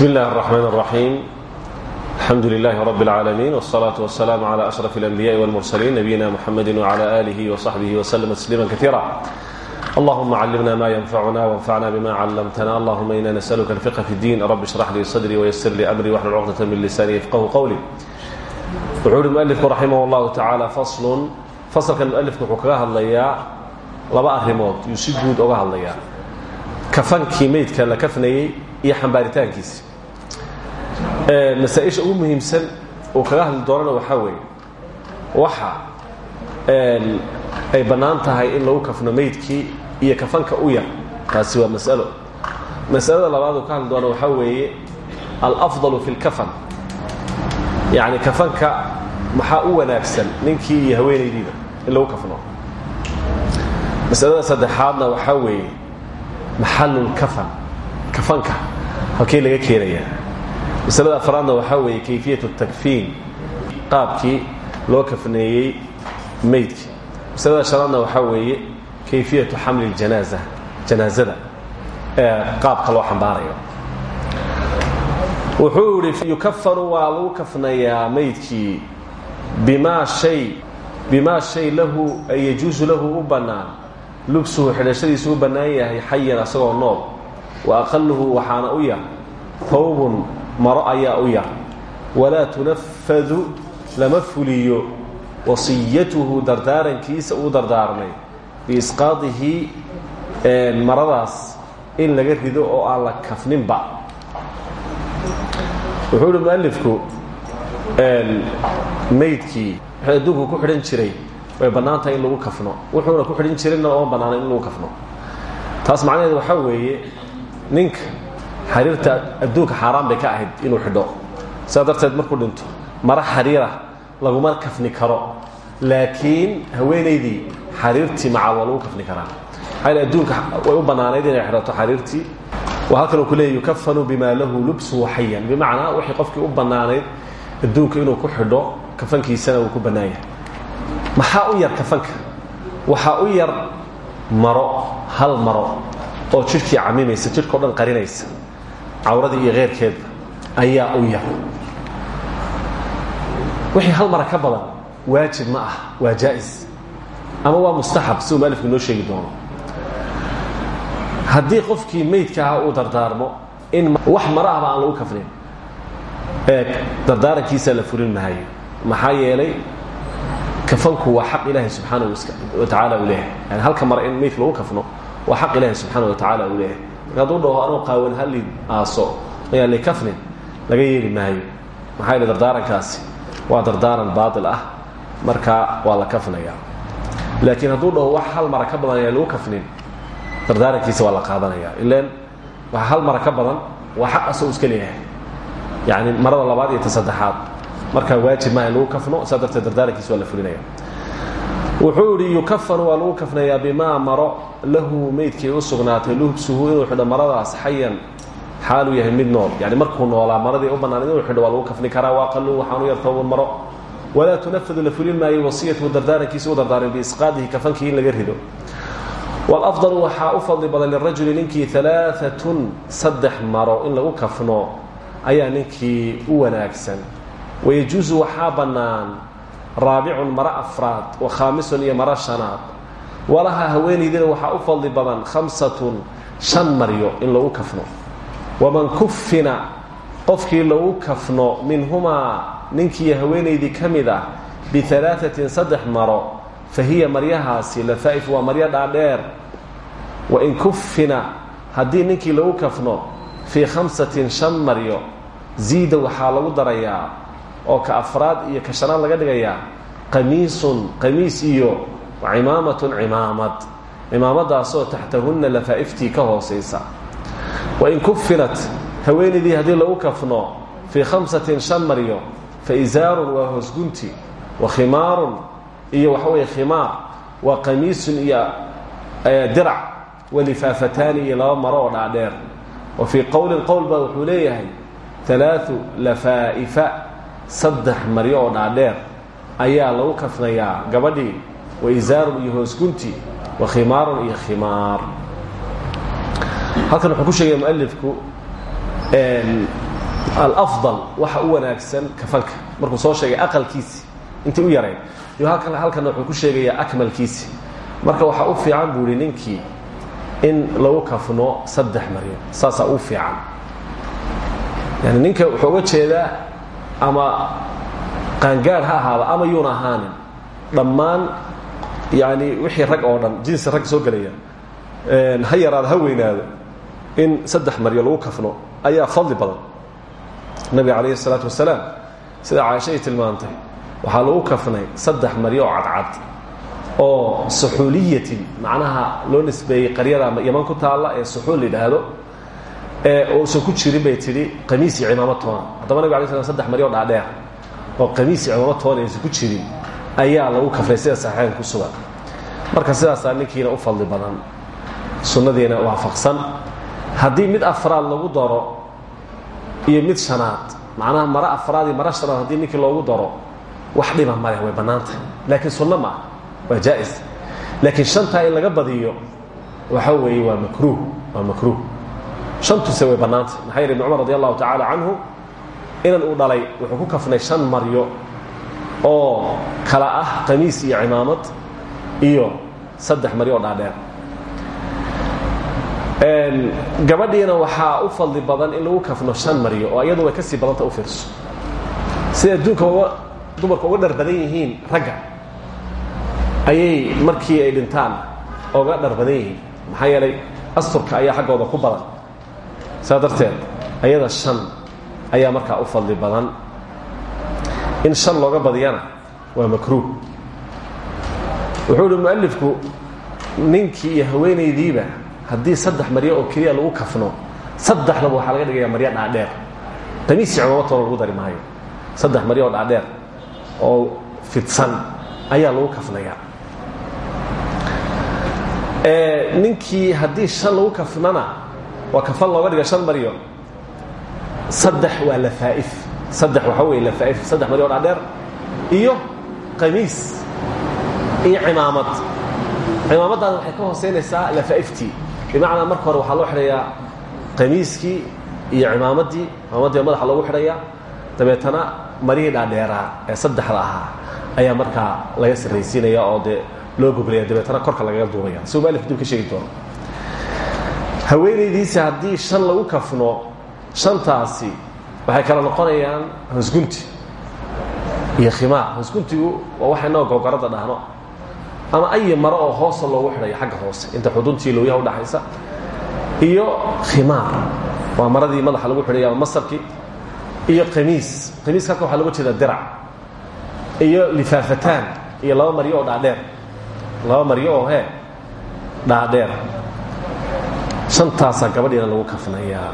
بسم الله الرحمن الرحيم الحمد لله رب العالمين والصلاة والسلام على أشرف الأنبياء والمرسلين نبينا محمد وعلى آله وصحبه وسلم تسليما كثيرا اللهم علمنا ما ينفعنا وانفعنا بما علمتنا اللهم إنا نسألك الفقه في الدين رب اشرح لي صدري ويسر لي أمري واحلل عقدة من لساني يفقه قولي وحول المؤلف رحمه الله تعالى فصل فصل كان المؤلف وحكاها اللياء لبا أرمود يسجود أوها اللياء kafankii maydka la kafnayey iyo xambaaritaankiisi masaaisha ugu muhiimsan uu kaga hadli doonana waxaa weeye. Waxa ay bannaan in lagu kafno maydkii iyo kafanka u yar. Taasi waa masalo. Masalada labaad uu ka hadli doona waxaa weeye alafdalu fi lkafan yacni kafanka maxaa u wanaagsan ninkii iyo haweenaydiida in lagu kafno? Masalada saddexaadna waxaa weeye maxalulkafan kafanka halkee laga keenayaa masalada afraadna waxaa weeye kayfiyat takfiin qaabkii loo kafneeyey maydkii. Masalada shanaadna waxaa weeye kayfiyatu xamli ljanaaza janaazada ee qaabka loo xambaarayo. Wuxuu yihi yukafanu waa lagu kafnayaa maydkii bimaa shay bimaa shay lahu ay yajuusu lahu u bannaan. Lubsuhu xidhashadiisu yahay xayan asagoo nool. Wa aqaluhu waxaana u yar hawbun maro ayaa u yar. Walaa tunafadu lama fuliyo. Wasiyatuhu dardaarankiisa uu dardaarmay. Biisqaadihi maradaas in laga rido oo aan la kafninba. Wuxuu ihi mualifku maydkii wuxuu ku xidhan jiray way bannaan in lagu kafno. Wuxuuna ku xidhin jirina ooma bannaana in lagu kafno. Taas macnaheedu waxaa weeye ninka xariirta adduunka xaaraan bay ka ahayd inuu xidho. Sidaa darteed markuu dhinto mara xariira laguma kafni karo laakiin haweenaydii xariirtii maca waa lagu kafni karaa. Maxaa adduunka way u bannaanayd inay xidhato xariirtii. Waa halkan uu ku leeya yukafanu bima lahu lubsuhu xayan bimacnaa wixii qofkii u bannaanayd adduunka inuu ku xidho kafankiisana uu ku bannaan yahay maxaa u yar kafanka? Waxaa u yar maro hal maro oo jidhkii camimaysa jidhkao dhan qarinaysa cawradii iyo keyrkeedba ayaa u yar. Wixii hal mara ka badan waajib ma ah waa jaa'is ama waa mustaxab siduu mualifku inoo doono. Haddii qofkii maydka ahaa uu dardaarmo in wax maro ahba aan lagu kafnin ee dardaarankiisa la furin mahayo maxaa yeelay kafanku waa xaq ilaahay subxaana wa tacaala uu leeyahay. Yani halka mara in maydka lagu kafno waa xaq ilaahay subxaana wa tacaala uu leeyahay marka hadduu dhaho anuu qaawan halli aaso ayaan likafnin laga yeeli maayo. Maxaa yeele dardaarankaasi? Waa dardaaran baatil ah. Marka waa la kafnaya laakiin hadduu dhaho wax hal mara ka badan ayaan lagu kafnin dardaarankiisa waa la qaadanaya ilan wax hal mara ka badan waa xaq asoo iska leeyahay. Yani marada labaad iyo saddexaad. Markaa waajib maa in lagu kafno saa darteed waa la fulinaya wuxuu idhi yukafanu waa lagu kafnayaa bimaa maro lahu meydkii u sugnaatay. Lubsuhu inuu xidho maradaas xayan. Xaaluu yahay mid nool. Yani markuu noolaa maradii u bannaan inuu xidho waa lagu kafni karaa waaqalu waxaanu yartooban maro. Walaa tunafadu la fulin maayo wasiyatuhu dardaarankiisa u dardaarin biisqaadihi kafankii in laga rido. Wlafdalu waxaa u fadli badan lirajuli ninkii alaaatun saddex maro in lagu kafno ayaa ninkii u wanaagsan. Wayajuusu waxaa bannaan raabicun maro afraad wa khaamisun iyo maro shanaad. Walaha haweenaydina waxaa u fadli badan khamsatun shan maryo in lagu kafno. Waman kufina qofkii lagu kafno minhumaa ninkiiyo haweenaydii ka mid ah bialaaثatin saddex maro fa hiya maryahaasi lafaa'if waa maryo dhaadheer. Wain kufina haddii ninkii lagu kafno fii khamsatin shan maryo ziida waxaa lagu darayaa oo ka afraad iyo ka shanaad laga dhigayaa qamiisun qamiis iyo cimaamatun cimaamad. Cimaamadaasoo taxtahunna lafaa'iftii ka hoosaysa. Wain kufinat haweenaydii haddii lagu kafno fii khamsatin shan maryo fa isaarun waa hoosgunti wa khimaarun iyo waxa weeye khimaar waa qamiisun iyo dirac wa lifaafataani iyo laba maro oo dhaadheer. Wa fii qowlin qowl baa wuxuu leeyahay alaau lafaa'ifa saddex maryo oo dhaadheer ayaa lagu kafnayaa gabadhii wa iyo hoosgunti wa khimaarun iyo khimaar. Halkan wuxuu ku sheegaya mualifku alafdal waxa u wanaagsan kafanka markuu soo sheegay aqalkiisi intii u yarayn iyo halkan halkana wuxuu ku sheegayaa akmalkiisi. Marka waxaa u fiican buu ninkii in lagu kafno saddex maryo. Saasaa u fiican. Yani ninka wuxuu uga jeedaa ama qaangaar ha ahaaba ama yuuna ahaanin. Dhammaan yani wixii rag oo dhan jinsi rag soo gelaya ha yaraado ha weynaado in saddex maryo lagu kafno ayaa fadli badan. Nabiga calayhi الsalaatu wasalaam sida caaisha ay tilmaantay lagu kafnay saddex maryo oo cadcad oo suxuuliyatin macnaha loo nisbeeyey qaryada yaman ku taalla ee ee uusan ku jirin bay tidhi qamiis iyo cimaamo toona haddaba nabig alay slam saddex maryo oo dhaadheer oo qamiis iyo cimaamo toona aysan ku jirin ayaa lagu kafnay sida saxiixayn ku sugan. Marka sidaasaa ninkiina u fadli badan sunnadiina waafaqsan. Haddii mid afraad lagu daro iyo mid shanaad macnaha maro afraad iyo maro shanaad haddii ninkii loogu daro wax dhiba maleh way bannaantah laakiin sunno ma ah waa jaa'is. Laakiin shantaa in laga badiyo waxa weeye waa makruuh waa makruuh shantuse way bannaantah maxaa yidhi ibn cumar radi allahu tacaala canhu inan dhalay wuxuu ku kafnay shan maryo oo kala ah qamiis iyo cimaamad iyo saddex maryo oo dhaadheer. Gabadhiina waxaa u fadli badan in lagu kafno shan maryo oo iyadu way ka sii badanta u fiirso. Siday adduunka dumarka uga dhar badan yihiin ragga ayay markii ay dhintaan oga dhar badan yihiin. Maxaa yeelay asturka ayaa xaggooda ku badan saa darteed ayada shan ayaa markaa u fadli badan. In shan looga badiyana waa makruuh. Wuxuu uhi mualifku iyo haweenaydiiba haddii saddex maryo oo keliya lagu kafno saddexdaba waxaa laga dhigaya maryo dhaadheer. Qamiisi cimaamatoona lagu dari maayo. Saddex maryo dhaadheer oo fidsan ayaa lagu kafnayaa. Ninkii haddii shan lagu kafnana waa kafan looga dhiga shan maryo saddex waa lafaaif saddex waxaa weeye lafaaif saddex maryo dhaadheer iyo qamiis iyo cimaamad. Cimaamadaas waxay ka hooseynaysaa lafaaiftii bimacnaa marka hore waxaa loo xidhayaa qamiiskii iyo cimaamaddii cimaamaddii madaxa loogu xidhayaa. Dabeetana marihii dhaadheeraa ee saddexda ahaa ayaa markaa laga sarraysiinaya oo dee loo goglaya dabeetana korka lagaga duubaya si maalif dib ka sheegi doono haweenaydiisi haddii shan lagu kafno shantaasi waxay kala noqonayaan hosgunti iyo khimaar. Hosguntigu waa waxa inagoo gogoradda dhahno. Ama ayi maro oo hoosa loogu xidhayo xagga hoose inta xuduntii lowyaha udhaxaysa iyo khimaar waa maradii madaxa lagu xidhaya ama masarkii iyo qamiis qamiiska halka waxaa loga jeeda dirac. Iyo lifaafataan iyo laba maryo dhaadheer. Laba maryo oo hee dhaadheer antaasaa gabadhiina lagu kafnayaa.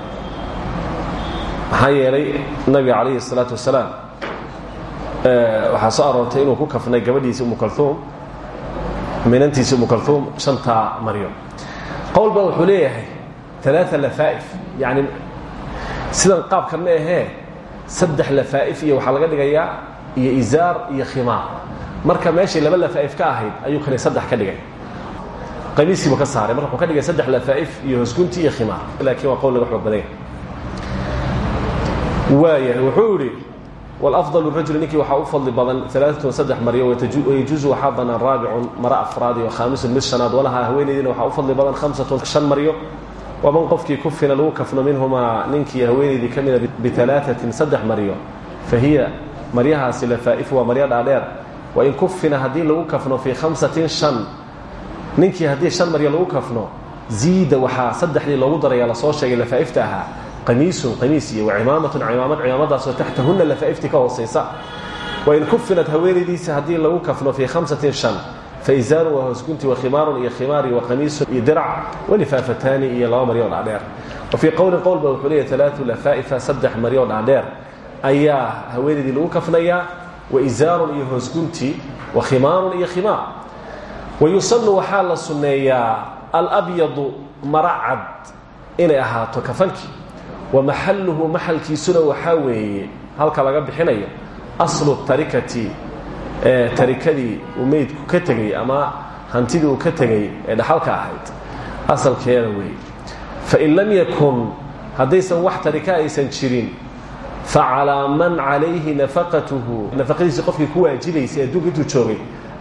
Maxaa yeelay nabiga calayhi salaatu wasalaam eh, waxaa soo aroortay inuu ku kafnay gabadhiisa umu minantiisa umu kalum hantaa maryo baa wuxuu leeyahay alaa lafaa'if yani sidan qaabka ahee saddex lafaa'if iyo waxaa laga dhigayaa iyo izaar iyo khimaar. Marka meeshay laba lafaa'if ka ahayd ayuu kani saddex ka dhigay amiiskiibu ka saaray. Marka wuxuu ka dhigay saddex lafaaif iyo hosgunti iyo khimaar. Laakiin waa qowl laga xoog badanya waaya wuxuu yihi wlafضal rajuli ninkii waxaa u fadli badan alaaatun saddex maryo yajuuzu waxaa banaan raabicun maro afraad iyo khaamisun mid shanaad. Walahaa haweenaydiina waxaa u fadli badan hamsatun shan maryo. Waman qofkii kufina lagu kafno minhumaa ninkii haweenaydii ka mida bialaaatin saddex maryo fa hiya maryahaasi lafaaif waa maryo dhaadheer. Wain kufina haddii lagu kafno fii hamsatin shan ninkii haddii shan maryo lagu kafno ziida waxaa saddexdii loogu daraya la soo sheegay lafaa'ifta ahaa. Qamiisun qamiis iyo wacimaamatun cimaamad cimaamadaasoo taxtahunna lafaa'iftii ka hoosaysa. Wain kufinat haweenaydiisa haddii lagu kafno fii khamsatin shan faizaarun waa hoosgunti wakhimaarun iyo khimaari wakamiisun iyo dirac walifaafataani iyo laba maryo dhaadheer. Wa fii qowlin qowl ba wuxuu leeyahy alaau lafaa'ifa saddex maryo dhaadheer. Ayaa haweenaydii lagu kafnayaa waizaarun iyo hoosgunti wakhimaarun iyo khimaar wayusanu waxaa la sunneeyaa alabyadu maracad inay ahaato kafankii wa maxaluhu maxalkiisuna waxaa weeye halka laga bixinayo aslu tarikati tarikadii uu meydku ka tegey ama hantidii uu ka tegey ee dhaxalka ahayd asalkeeda weeye fain lam yakun haddaysan wax tarika aysan jirin facalaa man calayhi nafaqatuhu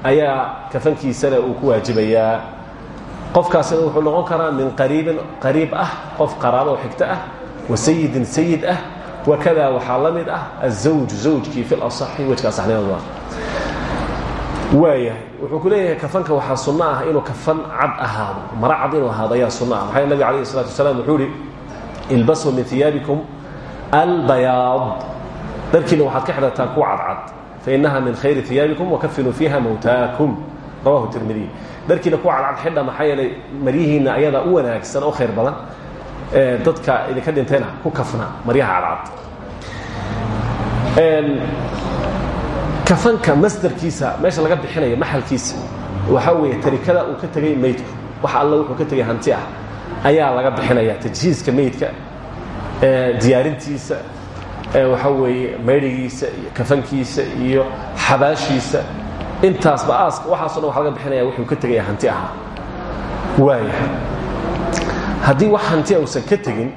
ayaa kafankiisana uu ku waajibayaa. Qofkaasina wuxuu noqon karaa min qariibin qariib ah qof qaraabo oo ah wa sayidin sayid ah wakada waxaa la ah azawju zawjkii fi lasaxi wejka asaxnimada waayahay wuxuu ku leeyahay kafanka waxaa sunno ah inuu kafan cad ahaado mara cad inuu ahaado ayaa sunno ah. Maxaa nabig alayh isalatu wasalaam wuxuu ihi ilbasuu min iyaabikum albayaad dharkiina waxaad ka xidhataan kuwa cadcad fainaha min khayri iyaabikum wakafinuu fiiha mawtaakum rawahu tirmidiy dharkiina kuwa cadcad xidha maxaa yeelay maryihiinna ayadaa u wanaagsan oo khayr badan dadka idinka dhintayna ku kafna maryaha cadcad kafanka masdarkiisa meesha laga bixinayo maxalkiisa waxaa weeye tarikada uu ka tegay meydku wax alla wuxuu ka tegay hanti ah ayaa laga bixinaya tajhiiska meydka diyaarintiisa waxaa weeye maydhigiisa iyo kafankiisa iyo xabaashiisa. Intaasba aaska waxaaso dhan waxa laga bixinaya wuxuu ka tegaya hanti ahaa. Waaya haddii wax hantia uusan ka tegin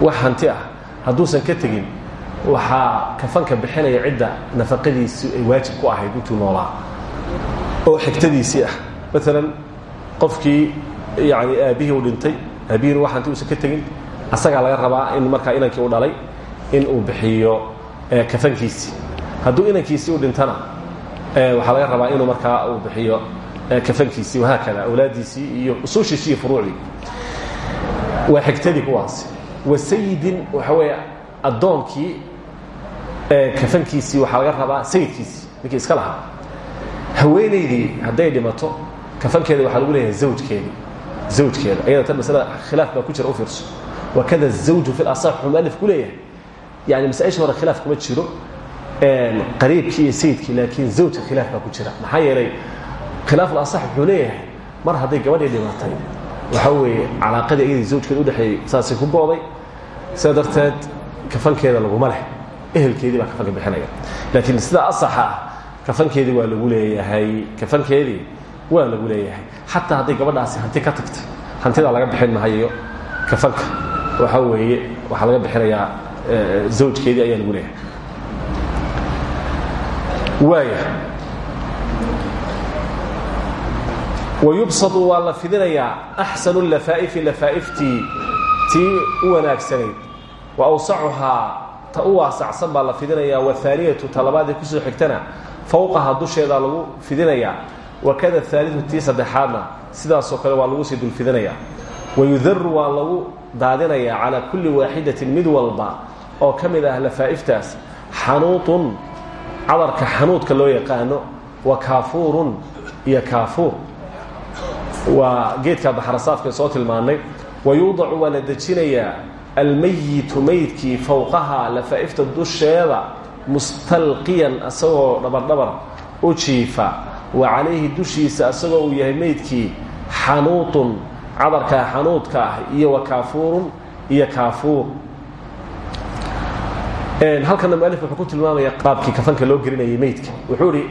wax hanti ah hadduusan ka tegin waxaa kafanka bixinaya cidda nafaqadiisii ay waajib ku ahayd intuu noolaa. Oo xigtadiisii ah. Maalan qofkii yani aabbihii u dhintay aabbihiina wax hanti uusan ka tegin asagaa laga rabaa in markaa inankii u dhalay in uu bixiyo kafankiisii. Hadduu inankiisii u dhintana waxaa laga rabaa inuu markaa uu bixiyo kafankiisii wahaakada awlaadiisii iyo usuushiisii iyo furuucdii. Waa xigtadii kuwaasi wa sayidin waxa weeye addoonkii kafankiisii waxaa laga rabaa sayidkiisii ninkii iska lahaa. Haweenaydii hadday dhimato kafankeeda waxaa lagu leeyahay zawjkeedii. Zawjkeeda. Ayada tan masalada khilaaf baa ku jira u fiirso. Wakada zawju fi lasax wuxuu mualif ku leeyahay yani masaa-isha hore khilaaf kuma jiro qariibkii iyo sayidkii laakiin zawjka khilaaf baa ku jira maxaa yeelay khilaaf alasax wuxuu leeyahay mar hadday gabadhii dhimatay waxaa weeye calaaqadii iyadii zawjkeeda udhexeeyey saasay ku gooday sidaa darteed kafankeeda laguma leh ehelkeedii baa kafanka bixinaya laakiin sida asaxa ah kafankeedii waa lagu leeyahay kafankeedii waa lagu leeyahay xataa hadday gabadhaasi hanti ka tagtay hantidaa laga bixin mahayo kafanka waxaa weeye waxaa laga bixinayaa zawjkeedii ayaa lagu leeyahay. Waaya wayubsadu waa la fidinayaa axsanu lafaa'ifi lafaa'iftii tii u wanaagsanayd. Wa awsacuhaa ta u waasacsan baa la fidinayaa wahaaniyatu talabaadii ku soo xigtana fowqaha dusheedaa lagu fidinayaa. Wakada aaliu tii saddexaadna sidaasoo kale waa lagu sii dulfidinayaa wayudaru waa lagu daadinayaa calaa kulli waaxidatin mid walba oo ka mid ah lafaa'iftaas xanuutun cadarka xanuudka loo yaqaano wa kaafuurun iyo kaafuur. Waa geedka baxrasaafka soo tilmaannay wayuudacu waa la dejinayaa almayitu maydkii fowqaha lafaa'ifta dusheeda mustalqiyan asagoo dhabardhabar u jiifa wa calayhi dushiisa asagoo uu yahay maydkii xanuutun cadarkaa xanuudka ah iyo wa kaafuurun iyo kaafuur halkana mualif wuxuu ku tilmaamaya qaabkii kafanka loo gelinayay meydka wuxuu ihi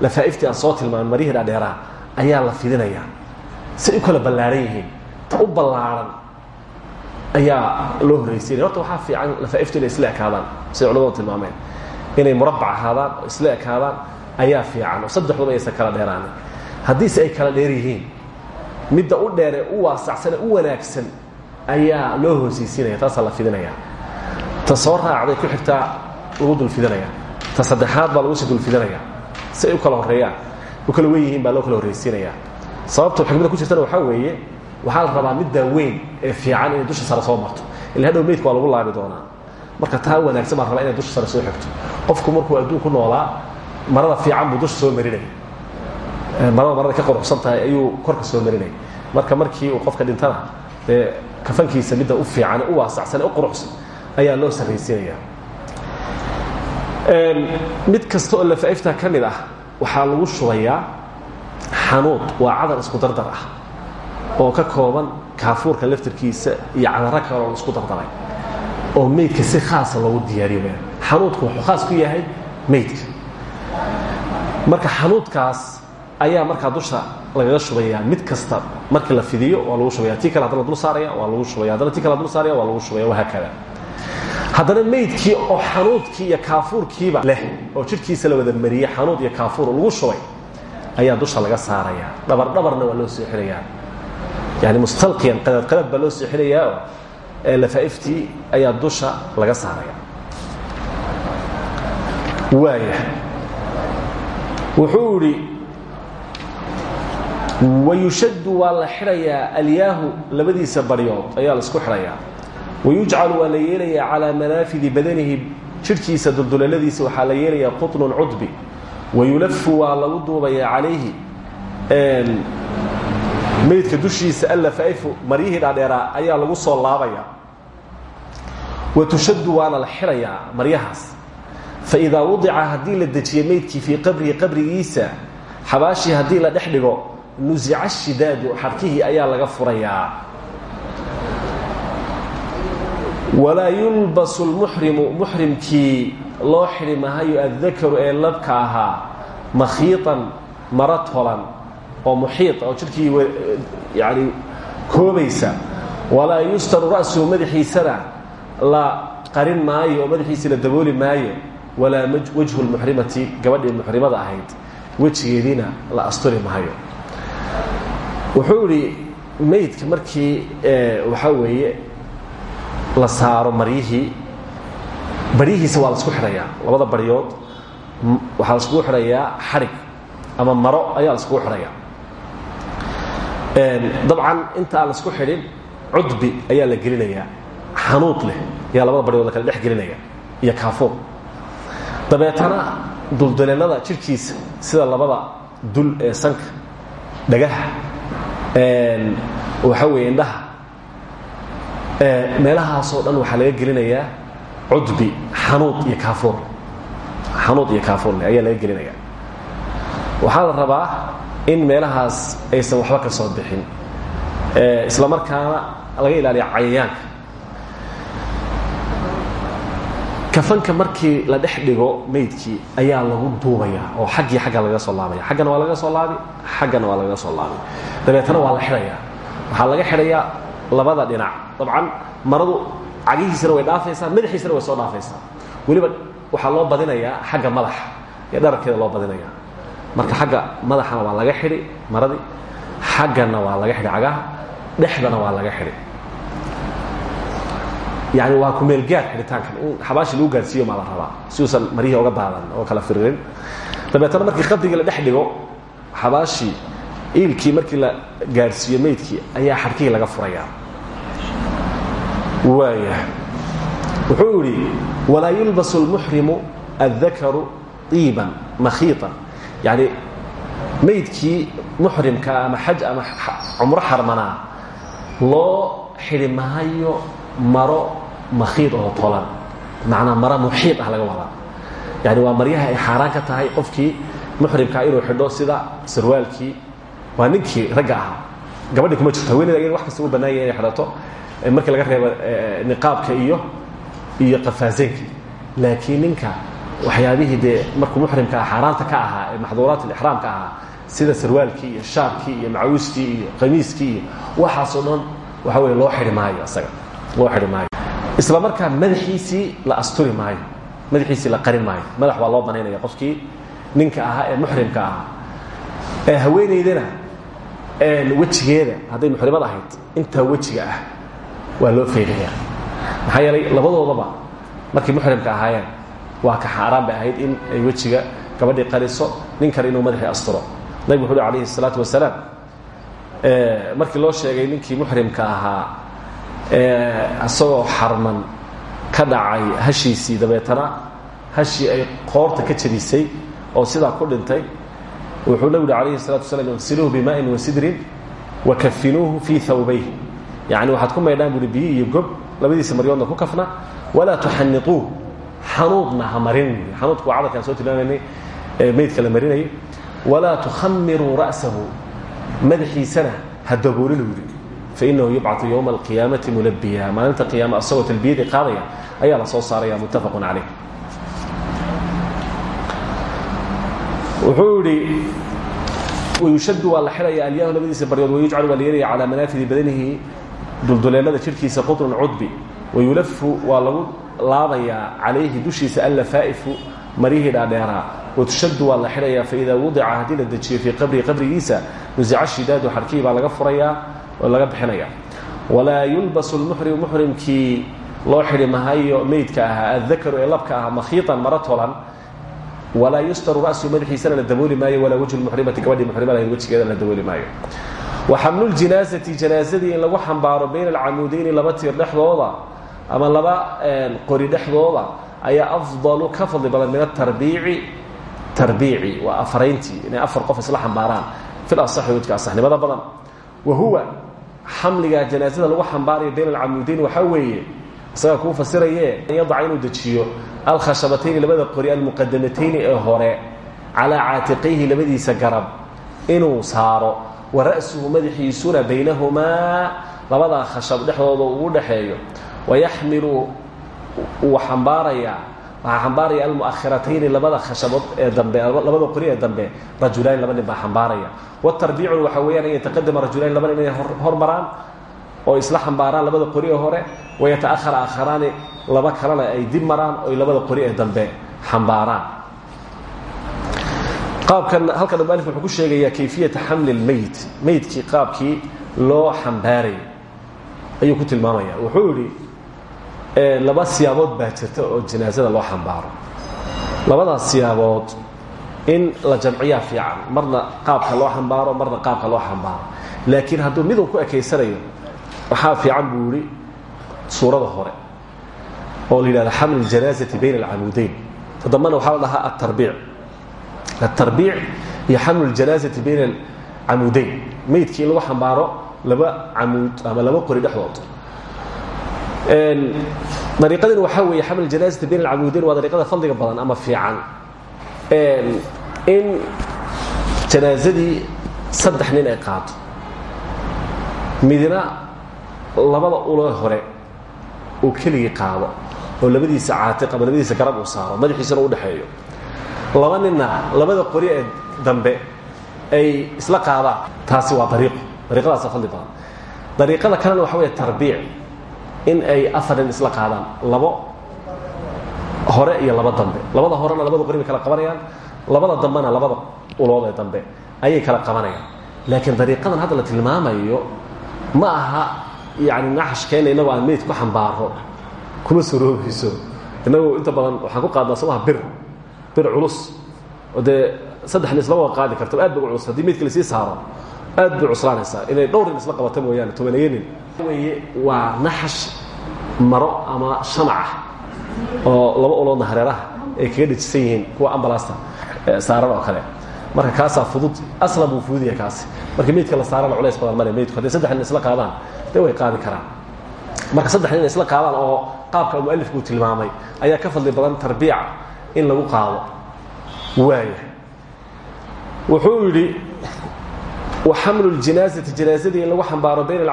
lafaa'iftii aan soo tilmaamay maryihii dhaadheeraha ayaa la fidinayaa say u kala ballaaran yihiin ta u ballaaran ayaa loo horraysiinaya horta waxaa fiican lafaa'iftu inay isla ekaadaan siday culamadu tilmaameen. Inay murabbac ahaadaan oo isla ekaadaan ayaa fiican oo saddexduba aysan kala dheeraanin haddiise ay kala dheer yihiin midda u dheer ee u waasacsan ee u wanaagsan ayaa loo hoosaysiinaya taasaa la fidinaya ta soo raacday ku xigtaa lagu dulfidinaya ta saddexaad baa lagu sii dulfidinaya si ay u kala horeeyaan u kala wen yihiin baa loo kala horraysiinaya sababta xikmada ku jirtana waxaa weeye waxaa la rabaa middaa weyn ee fiican inay dusha sare soo marto. Ila hadhow meydka waa lagu laabi doonaa. Marka taa wanaagsan baa rabaa inay dusha sare soo xigto. Qofku markuu adduun ku noolaa marada fiican buu dusha soo marinaya. Marada marada ka quruxsan tahay ayuu korka soo marinaya. Marka markii uu qofka dhintana dee kafankiisa midda u fiican u waasacsan ee u quruxsan ayaa loo sarraysiinaya mid kasta oo lafaa'ifta ka mid ah waxaa lagu shubayaa xanuud waa cadar isku dardar ah oo ka kooban kaafuurka laftirkiisa iyo cadaro kaloo la isku dardaray oo meydka si khaasa loogu diyaariyo xanuudku wuxuu khaas ku yahay meydka marka xanuudkaas ayaa markaa dusha lagaga shubaya mid kasta markii la fidiyo waa lagu shubaya ti kale haddana dul saaraya waa lagu shubaya haddana ti kale dul saaraya waa lagu shubaya wahaakada haddana meydkii oo xanuudkii iyo kaafuurkiiba leh oo jidhkiisa la wada mariyey xanuud iyo kaafuur lagu shubay ayaa dusha laga saarayaa. Dhabardhabarna waa loo soo xirayaa yani mustalqiyan qadad qadad baa loo soo xirayaa oo lafaaiftii ayaa dusha laga saaraya waaya wuxuu idhi wayushaddu waa la xidhayaa labadiisa baryood ayaa isku xidhayaa wayujcalu waa la yeelayaa calaa manaafidi badanihi jidhkiisa dulduleeladiisa waxaa la yeelayaa quطnun cudbi wayulafu waa lagu duubayaa calayhi meydka dushiisa allafaa'ifu maryihii dhaadheeraa ayaa lagu soo laabaya watushaddu waana la xidhayaa maryahaas faidaa wadica haddii la dejiyo meydkii fii qabrihi qabrigiisa xabaashii haddii la dhex dhigo nusica shidaadu xadkihii ayaa laga furayaa walaa yulbasu lmuxrimu muxrimkii loo xidhi mahayo addakaru ee labka ahaa makhiiطan maro tolan oo muxiiط oo jidhkii yani koobaysa. Walaa yustaru ra'suhu madaxiisana la qarin maayo oo madaxiisii la dabooli maayo walaa wajhu lmuxrimati gabadhii muxrimada ahayd wejigeediina la asturi maayo. Wuxuu idhi meydka markii waxaa weeye la saaro maryihii baryihiisa waa la isku xidhayaa. Labada baryood waxaa la iskugu xidhayaa xadhig ama maro ayaa la iskugu xidhayaa. Dabcan inta aan la isku xidhin cudbi ayaa la gelinayaa. Xanuud leh ayaa labada baryood la kala dhex gelinaya iyo kaafuur. Dabeetana duldaleelada jidhkiisa sida labada dul ee sanka dhagaha waxaa weeye indhaha meelahaasoo dhan waxaa laga gelinayaa cudbi xanuud iyo kaafuur. Xanuud iyo kaafuurle ayaa laga gelinaya waxaa la rabaa in meelahaas aysan waxba ka soo bixin. Isla markaana laga ilaaliya cayayaanka. Kafanka markii la dhex dhigo ayaa lagu duubaya oo xaggii xagga lagaga soo laabaya. Xaggana waa lagaga soo laabi xaggana waa lagaga soo laabi. Dabeetana waa la xidhayaa. Waxaa laga xidhayaa labada dhinac. Dabcan maradu cagihiisana way dhaafaysaa madaxiisana way soo dhaafaysaa. Weliba waxaa loo badinayaa xagga madaxa ee dhararkeeda loo badinaya. Marka xagga madaxana waa laga xidhi maradii xaggana waa laga xidhi cagaha. Dhexdana waa laga xidhi. Yani waa kumeelgaar xidhitaankan. In xabaashi lagu gaarsiiyo maa la rabaa. Si uusan marihii oga daadan oo kala firirin dabeetana markii qabrigii la dhex dhigo xabaashii iilkii markii la gaarsiiyo meydkii ayaa xadhkihii laga furayaa wuxuu idhi walaa yulbasu lmuxrimu addakaru iiban makhiiطan yani meydkii muxrimka ama xaj ama cumro xarmanaa loo xidhi maro makhiid oo tolan. Maro muxiid ah laga wadaa. Yani waa maryaha ay xaaraan ka tahay qofkii muxrimkaa inuu xidho sida sarwaalkii. Waa ninkii ragga ahaa. Gabadhii kuma jirto haweeneyda ayada wax kasta u bannaan yahay markii laga reebo niqaabka iyo iyo qafaaseynka laakiin ninka waxyaabihii dee markuu muxrimka ah xaaraanta ka ahaa ee maxduuraat alixraamka ahaa sida sarwaalkii iyo shaarkii iyo macawiskii iyo qamiiskii iyo waxaasoo dhan waxa weye loo xidhi maayo isaga loo xidhi maayo. Isla markaa madaxiisii la asturi maayo madaxiisii la qarin maayo. Madax waa loo banaynaya qofkii ninka ahaa ee muxrimka ahaa. Ee haweenaydana wejigeeda hadday muxrimad ahayd intaa wejiga ah waa loo feegaya maxaa yeelay labadoodaba markay muxrimka ahaayeen waa ka xaaraan bay ahayd in ay wejiga gabadhii qariso nin kale inuu madaxii asturo nabig wuxu uhi alayhi الsalaatu wasalaam markii loo sheegay ninkii muxrimka ahaa isagoo xarman ka dhacay hashiisii dabeetana hashii ay qoorta ka jabisay oo sidaa ku dhintay wuxuu nabigu uhi alayhi الsalatu wasalaam igsiluuhu bimaaءin wasidrin wakafinuuhu fii hawbayh yani waxaad ku maydhaan buui biyi iyo gob labadiisa maryoodna ku kafna walaa tuxaniطuuh xanuudna ha marin. Xanuudku waa cadalkaan soo tilmaamaynay meydka la marinayay walaa tukhamiruu ra'sahu madaxiisana ha daboolinu yidhi. Fainahu yubcatu yowma alqiyaamati mulabiya maalinta qiyaama asagoo talbiyadii qaadaya ayaa la soo saaraya muttafaqun calayh. Wuxuu idhi wayushadu waa la xidhaya alyahu labadiisa baryood wayujcalu waa la yeelaya calaa manaafidi badanihi dulduleelada jidhkiisa qudrun cudbi wayulafu waa lagu laabayaa calayhi dushiisa allafaa'ifu marihii dhaadheeraa. Watushadu waa la xidhayaa faidaa wudica haddii la dejiyo fii qabrihi qabrigiisa nusica shidaadu xarkihii baa laga furayaa oo laga bixinaya walaa yulbasu lmuxrimu muxrimkii loo xidhi mahayo meydka ahaa addakaru ee labka ah makhiiطan maro yustaru ra'su madaxiisana la dabooli maayo walaa wejhu lmuxrimati gabadhii muxrimada ahayd wejigeeda la dabooli maayo wa xamluljinaasati janaazadii in lagu xambaaro bayna alcamuudeyni laba tiir dhexdooda ama laba qori dhexdooda ayaa afdalu ka fadli badan min atarbiici tarbiici waa afarayntii inay afar qof isla xambaaraan. Fil asaxi wejka asaxnimada badan. Wa huwa xamliga janaazada lagu xambaarayo bayna alcamuudeyn waxaa weeye isagaa kuu fasiraye an yadaca inuu dejiyo alkhashabatayni labada qori almuqadamatayni ee hore calaa caatiqayhi labadiisa garab inuu saaro wa ra'suhu madaxiisuna baynahumaa labadaa khashab dhexdooda uu dhexeeyo wayaxmilu wuu xambaarayaa waxaa xambaaraya almu'ahiratayni labada khashabood ee dambe labada qori ee dambe rajulayn laba nin baa xambaaraya. Watarbiicun waxaa weeyaan an yataqadama rajulayn laba inay hormaraan oo isla xambaaraan labada qori ee hore wayata'ahara aakharaani laba kalena ay dib maraan oy labada qori ee dambe xambaaraan qaabkan halkan mualif wuxuu ku sheegayaa kayfiyata xamli lmeyd meydkii qaabkii loo xambaarayay ayuu ku tilmaamaya wuxuu yidhi laba siyaabood baa jirta oo janaasada loo xambaaro. Labadaas siyaabood in la jamciyaa fiican marna qaabka loo xambaaro marna qaabka loo xambaaro. Laakiin hadduu midun ku ekaysanayo waxaa fiican buu suurada hore oo la yidhahda اljanaazati bayna alcamuudeyn tadambana waxaa la dhahaa atarbiic atarbiic iyo xamlu اljanaazati bayna alcamuudeyn meydkii in lagu xambaaro laba camuud ama laba qori dhexdood dariiqadin waxaa weeye xaml janaazati bayn alcamuudeyn waa dariiqada fadliga badan ama fiican in janaazadii saddex nin ay qaato midna labada ulo hore uu keligii qaado oo labadiisa caatiq ama labadiisa garab uu saaro madaxiisana u dhexeeyo laba ninna labada qori ee dambe ay isla qaadaan. Taasi waa dariiqo dariiqadaasa fadli badan. Dariiqada kalena waxa weeye tarbiic. In ay afar nin isla qaadaan. Labo hore iyo laba dambe. Labada horena labada qori bay kala qabanayaan. Labada dambena labada ulood ee dambe ayay kala qabanayaan. Laakiin dariiqadan hadda la tilmaamayo ma aha yani naxashkeena inagoo aan meyd ku xambaaro. Kuma suroobayso innagu inta badan waxaan ku qaadnaa somaha bir bir culus. Oo dee saddex nin isla wada qaadi karta aad bay u culus. Haddii meydka la sii saaro aad bay cuslaanaysaa inay dhowr nin isla qabata mooyaane tobaneeyo nin. Weye waa naxash maro ama shamaca oo laba uloodna hareeraha ay kaga dhejisan yihiin kuwa ambalasta saaran oo kale. Marka kaasaa fudud aslan buu fududiya kaasi. Marka meydka la saarana culays badan male meydku hadday saddex nin isla qaadaan dee way qaadi karaan. Marka saddex nin isla qaadaan oo qaabka mualifku tilmaamay ayaa ka fadli badan tarbiica in lagu qaado. Waaya wuxuu yidhi waxamlu ljinaazati janaazadii in lagu xambaaro bayna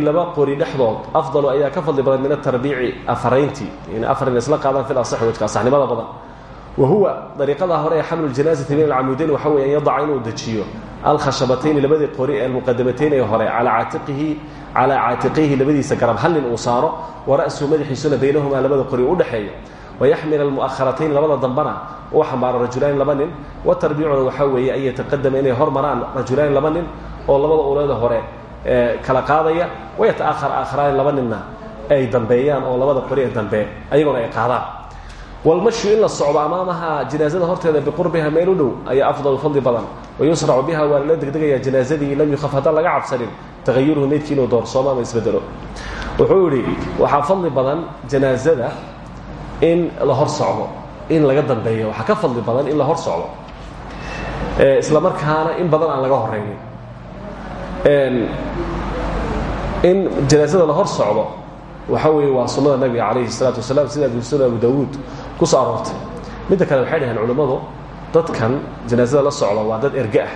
laba qori dhexdood afdalu ayaa ka fadli badan min atarbiici afarayntii in afar isla qaadaan fil asaxi wajka asaxnimada badan. Wa huwa dariiqada hore ee xamlu ljanaazati bayna alcamuudeyn waxa weeye an yadaca inuu dejiyo alkhashabatayni labadii qori ee almuqadamatayni ee hore calaa caatiqihi calaa caatiqayhi labadiisa garab hal nin uu saaro wa ra'suhu madaxiisuna baynahumaa labada qori u dhexeeyo wayaxmil almu'aharatayn labada dambana uu xambaaro rajulayn laba nin watarbiicuna waxaa weeye an yataqadama inay hormaraan rajulayn laba oo labada uleeda hore kala qaadaya wayata'ahar aakharaani laba ninna ay dambeeyaan oo labada qori ee dambe ayaguna ay qaadaan walmashyu in la socdo amaamaha janaazada horteeda biqurbiha meel u dhow ayaa afdalu fadli badan wayusracu biha waa lala degdegayaa janaazadii lam haddaan laga cabsanin tagayuruhu meydkii inuu isbedelo wuxuu yidhi waxaa fadli badan janaazada in la hor socdo in laga dambeeyo. Waxaa ka fadli badan in la hor socdo. Isla markaana in badan aan laga horaynin in janaazada la hor socdo waxa weeye waa sunnada nabiga calayhi wasalaam sida sunan abu dawuud ku soo aroortay. Kale waxay dhaheen culimmadu dadkan janaazada la socda waa dad erge ah.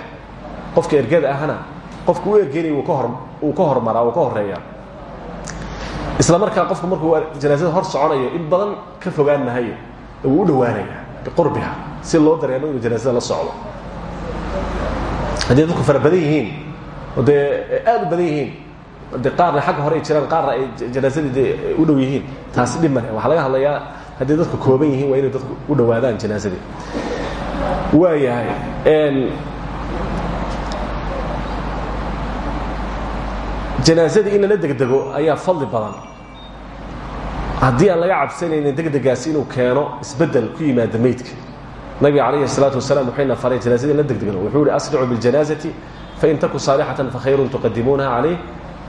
Qofka ergada ahna qofku u ergeynaya uu ka hormaraa uu ka horeeyaa isla markaa qofku markuu janaazada hor soconayo in badan ka fogaan mahayo wuu u dhowaanaya biqurbiha si loo dareemo inuu janaazada la socdo. Haddii dadku fara badan yihiin oo dee aad u badan yihiin de qaarna xagga hore ay jiraan qaarna ay janaasadii de u dhow yihiin taasi dhib male waxaa laga hadlayaa haddii dadku kooban yihiin waa inay dadku u dhowaadaan janaasadii waayahay janaasadii in lala degdego ayaa fadli badan haddii aan laga cabsanaynin degdegaasi inuu keeno isbedel ku yimaada meydka nabiga calayhi الsalaatu wasalaam wuxuyna faray janaasadii in la degdegno wuxuu yihi asricu biاljanaazati fain taku saalixatan fakhayrun tuqadimuunaha calayh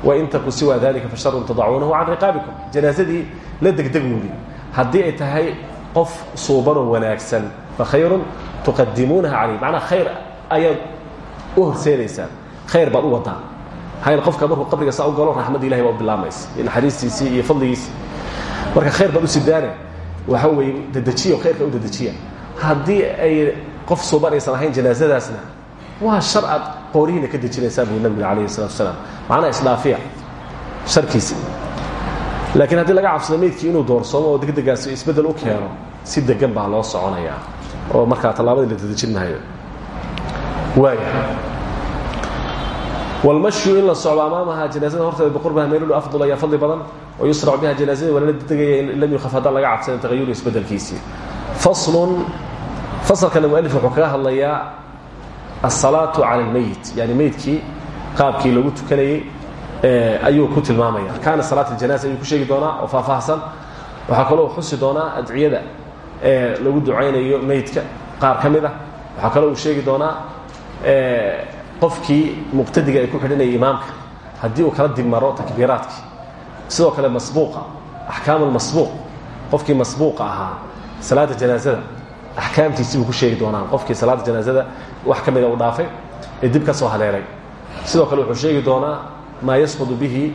wain taku siwa dalika fasharun tadacuunahu can riqaabikum janaasadii la degdeg wuuli haddii ay tahay qof suubanoo wanaagsan fakhayrun tuqadimuunaha calayh macnaa khayr ayaad u horseedaysaan khayr baad u wadaan maxaa qofka markuu qabriga saa u galo raxmadda ilahay baa u bilaamaysa iyo naxariistiisii iyo fadligiisii marka khayr baad u sidaane waxa weeye dedejiyo khayrka u dedejiya haddii ay qof suuban aysan ahayn janaasadaasna waa shar aad qoorihiina ka dejinaysaa buu nabigu calayhi salatu wasalaam. Macnaha isdhaafiya sharkiisa. Laakiin haddii laga cabsado meydkii inuu doorsoomo oo degdegaasi isbeddel u keeno si degan baa loo soconayaa. Oo markaa tallaabadii la dedejin maayo. Waaya walmashyu in la socdo amaamaha janaasada horteeda biqurbaha meelulu afdal ayaa fadli badan oo yusracu biha janaasada waa lala degdegaya in lam yukhaf haddaan laga cabsanin tagayuru isbeddelkiisii faslun fasalkana mualif wuxuu kaga hadlayaa asalaatu cala almeyit yani meydkii qaabkii lagu tukanayey ayuu ku tilmaamaya. Arkaana salaat aljanaasa ayuu ku sheegi doonaa oo faahfaahsan. Waxaa kaloo xusi doonaa adciyada ee lagu ducaynayo meydka qaar ka mid ah. Waxaa kaloo uu sheegi doonaa qofkii muqtadiga ay ku xidhanayay imaamka haddii uu kala dibmaro takbiiraadkii sidoo kale masbuuqa axkaam almasbuuq qofkii masbuuqa ahaa salaada janaasada axkaamtiisii buu ku sheegi doonaa qofkii salaada janaasada wax ka mida u dhaafay ee dib ka soo haleelay sidoo kale wuxuu sheegi doonaa maa yasqudu bihi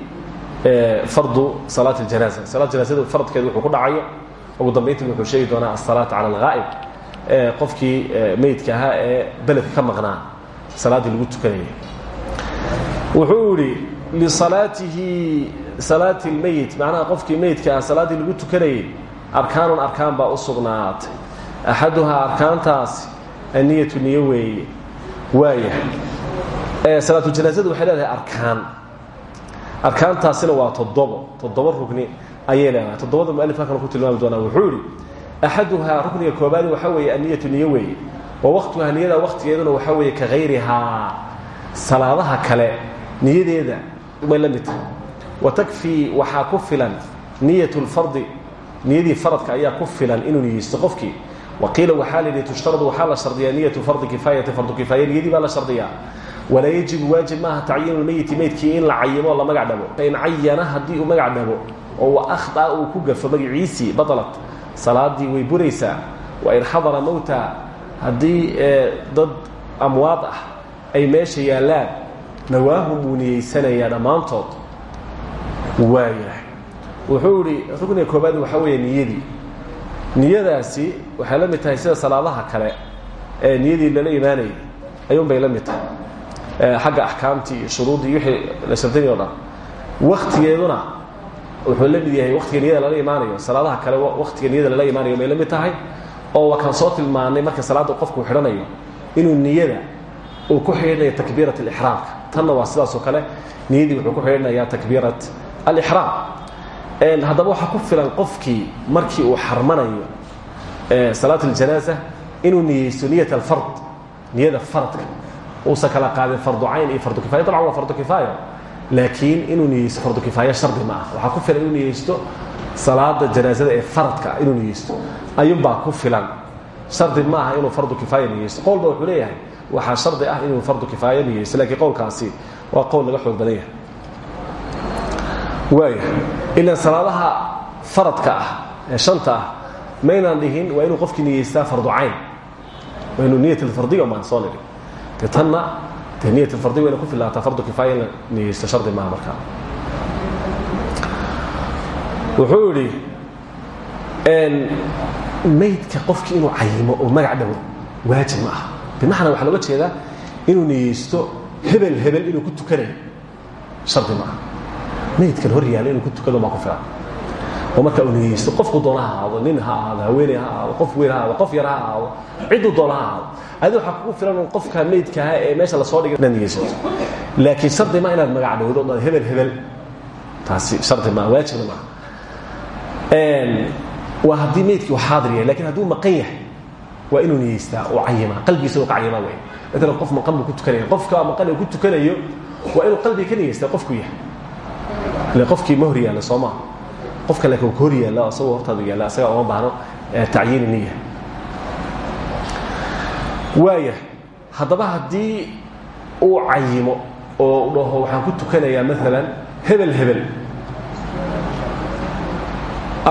fardu salaati اjanaaza salaat janaasada faradkeedu wuxuu ku dhacayo ugu dambayntii wuxuu sheegi doonaa asalaat cala alghaa'ib qofkii meydka ahaa ee beledka ka maqnaa salaaddii lagu tukanayay. Wuxuu idhi lisalaatihi salaati اlmeyit macnaha qofkii meydka ah lagu tukanayay arkaanun arkaan baa u sugnaatay. Axaduhaa arkaantaasi anniyatu niyo weeye. Waaya salaatujanaasadu waxay leedahay arkaan. Arkaantaasina waa toddobo. Toddoba rugni ayay leedahay. Toddobada ku tilmaami doonaa. Wuxuu idhi rukniga koobaadi waxaa weeye anniyatu niyo waktuhaa niyada waktigeeduna waxaa weeye ka hayrihaa salaadaha kale niyadeeda may la mid tahay. Wa takfii waxaa ku filan niyat lfardi niyadii faradka ayaa ku filan inuu niyeysto qofkii waqiila waxaa layidhi tushtaradu waxaa la shardiyaa niyatu fardi kifaayati fardu kifaaya niyadii baa la shardiyaa. Walaa yajibu waajib maaha tacyiinu lmeyiti meydkii in la cayimo la magac dhabo. Fain cayana haddii uu magac dhabo oo wa akhطa uu ku gafo magaciisii baطlat salaadii way buraysaa. Wain xadara mowta haddii dad amwaad ah ay meesha yaallaan nawaahu muu niyeysanayaa dhammaantood waayahay wuxuu idhi rukniga koobaad waxaa weeye niyadii. Niyadaasi waxay la mid tahay sida salaadaha kale ee niyadii lala imaanayay. Ayuun bay la mid tahay. Xagga axkaamtii iyo shuruuddii wixii la shartay o dhan. Waktigeeduna wuxuu la mid yahay waktiga niyada lala imaanayo. Salaadaha kale waktiga niyada lala imaanayo bay la mid tahay oo waa kaan soo tilmaanay marka salaadda qofku xidhanayo inuu niyada uu ku xidhanayo takbiirat alixraamka tanna waa sidaas oo kale niyadii wuxuu ku xidhanayaa takbiirat alixraam haddaba waxaa ku filan qofkii markii uu xarmanayo salaat اljanaaza inuu niyeysto niyat alfard niyada faradka uusan kala qaadin fardu cayn iyo fardu kifaya dabcan waa fardu kifaaya laakiin inuu niyeysto fardu kifaaya shardi ma ah waxaa ku filan inuu niyeysto salaada janaazada ee faradka inuu niyeysto ayuunbaa ku filan. Shardi ma aha inuu fardu kifaaya niyeysto. Qowlba wuxuu leeyahay waxaa shardi ah inuu fardu kifaaya niyeysto lakiin qowlkaasi waa qowl laga xoog badan yahay. Waaya ilan salaadaha faradka ah ee shanta ah maynaan dhihin waa inuu qofkii niyeystaa fardu cayn. Waa inuu niyat alfardiya maan soo nidhi de tanna dee niyat alfardiya wayna ku filaataa fardu kifaaya in la niyeysto shardi maaha markaa. Wuxuu idhi maydka qofkii inuu cayimo oo magac dhawo waajib ma aha. Bimacnaa waxaa looga jeedaa inuu niyeysto hebel hebel inuu ku tukanayo shardi ma aha. Maydkan hor yaalla inuu ku tukado maa ku filan. Oo marka uu niyeysto qofku doona ha nin ha ahaado haweeney ha ahaado qof weyn ha ahaado qof yar ha ahaado cidduu doona ha ahaado adi waxaa kugu filan qofka maydkaha ee meesha la soo dhigay inaad laakiin shardi ma inaad magac dhowdo o hebel hebel. Taasi shardi maa waajibna maaha waa haddii meydkii uu xaadir yahay laakiin hadduu maqan yahay waa inuu niyeystaa oo cayimaa. Qalbigiisa u ka cayimaa wey maalan qof maqan buu ku tukanaya qofka maqan uu ku tukanayo waa inuu qalbiga ka niyeystaa qofku yahay. Ile qofkii ma hor yaalla soo maa qofka laakiin uu ka hor yaalla asagoo hortaada yaalla asaga uma baahno tacyiini niya waaya haddaba haddii uu cayimo oo dhaho waxaan ku tukanayaa maalan hebel hebel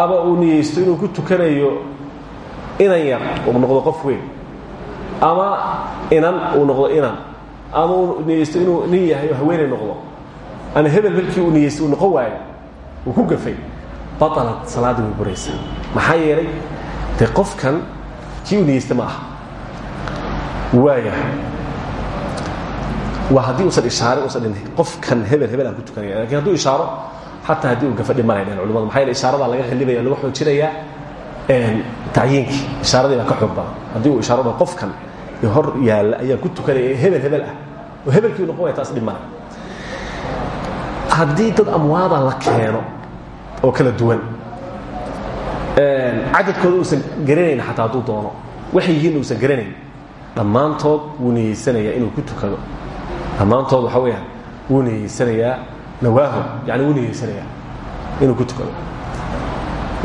ama uu niyeysto inuu ku tukanayo inan yar uu noqdo qof weyn ama inan uu noqdo inan ama uu niyeysto inuu nin yahay oo haweeney noqdo ama hebel belkii uu niyeystay uu noqon waayo uu ku gafay baطalad salaaddii way buraysaa. Maxaa yeelay dee qofkan kii ma aha. Waaya waa haddii usan ishaarin usan dhin qofkan hebel hebel aan ku tukanaya laakiin hadduu ishaaro xataa haddii uu gafa dhimanay dheen culimadu maxaa yeele ishaaradaa laga xildhibaya lagu xoojinayaa tacyiinkii ishaaradii baa ka xoog badan. Haddii uu ishaaro dhan qofkan hor yaalla ayaan ku tukanaya hebel hebel ah oo hebelkii noqon waya taas dhimana haddii dad amwaada la keeno oo kala duwan cadadkooda uusan garanayn xataa hadduu doono waxay yihiin uusan garanayn dhammaantood wuu niyeysanayaa inuu ku tukado. Dhammaantood waxa weyaan wuu niyeysanayaa nawaaho yani wuu niyeysanayaa inuu ku tukado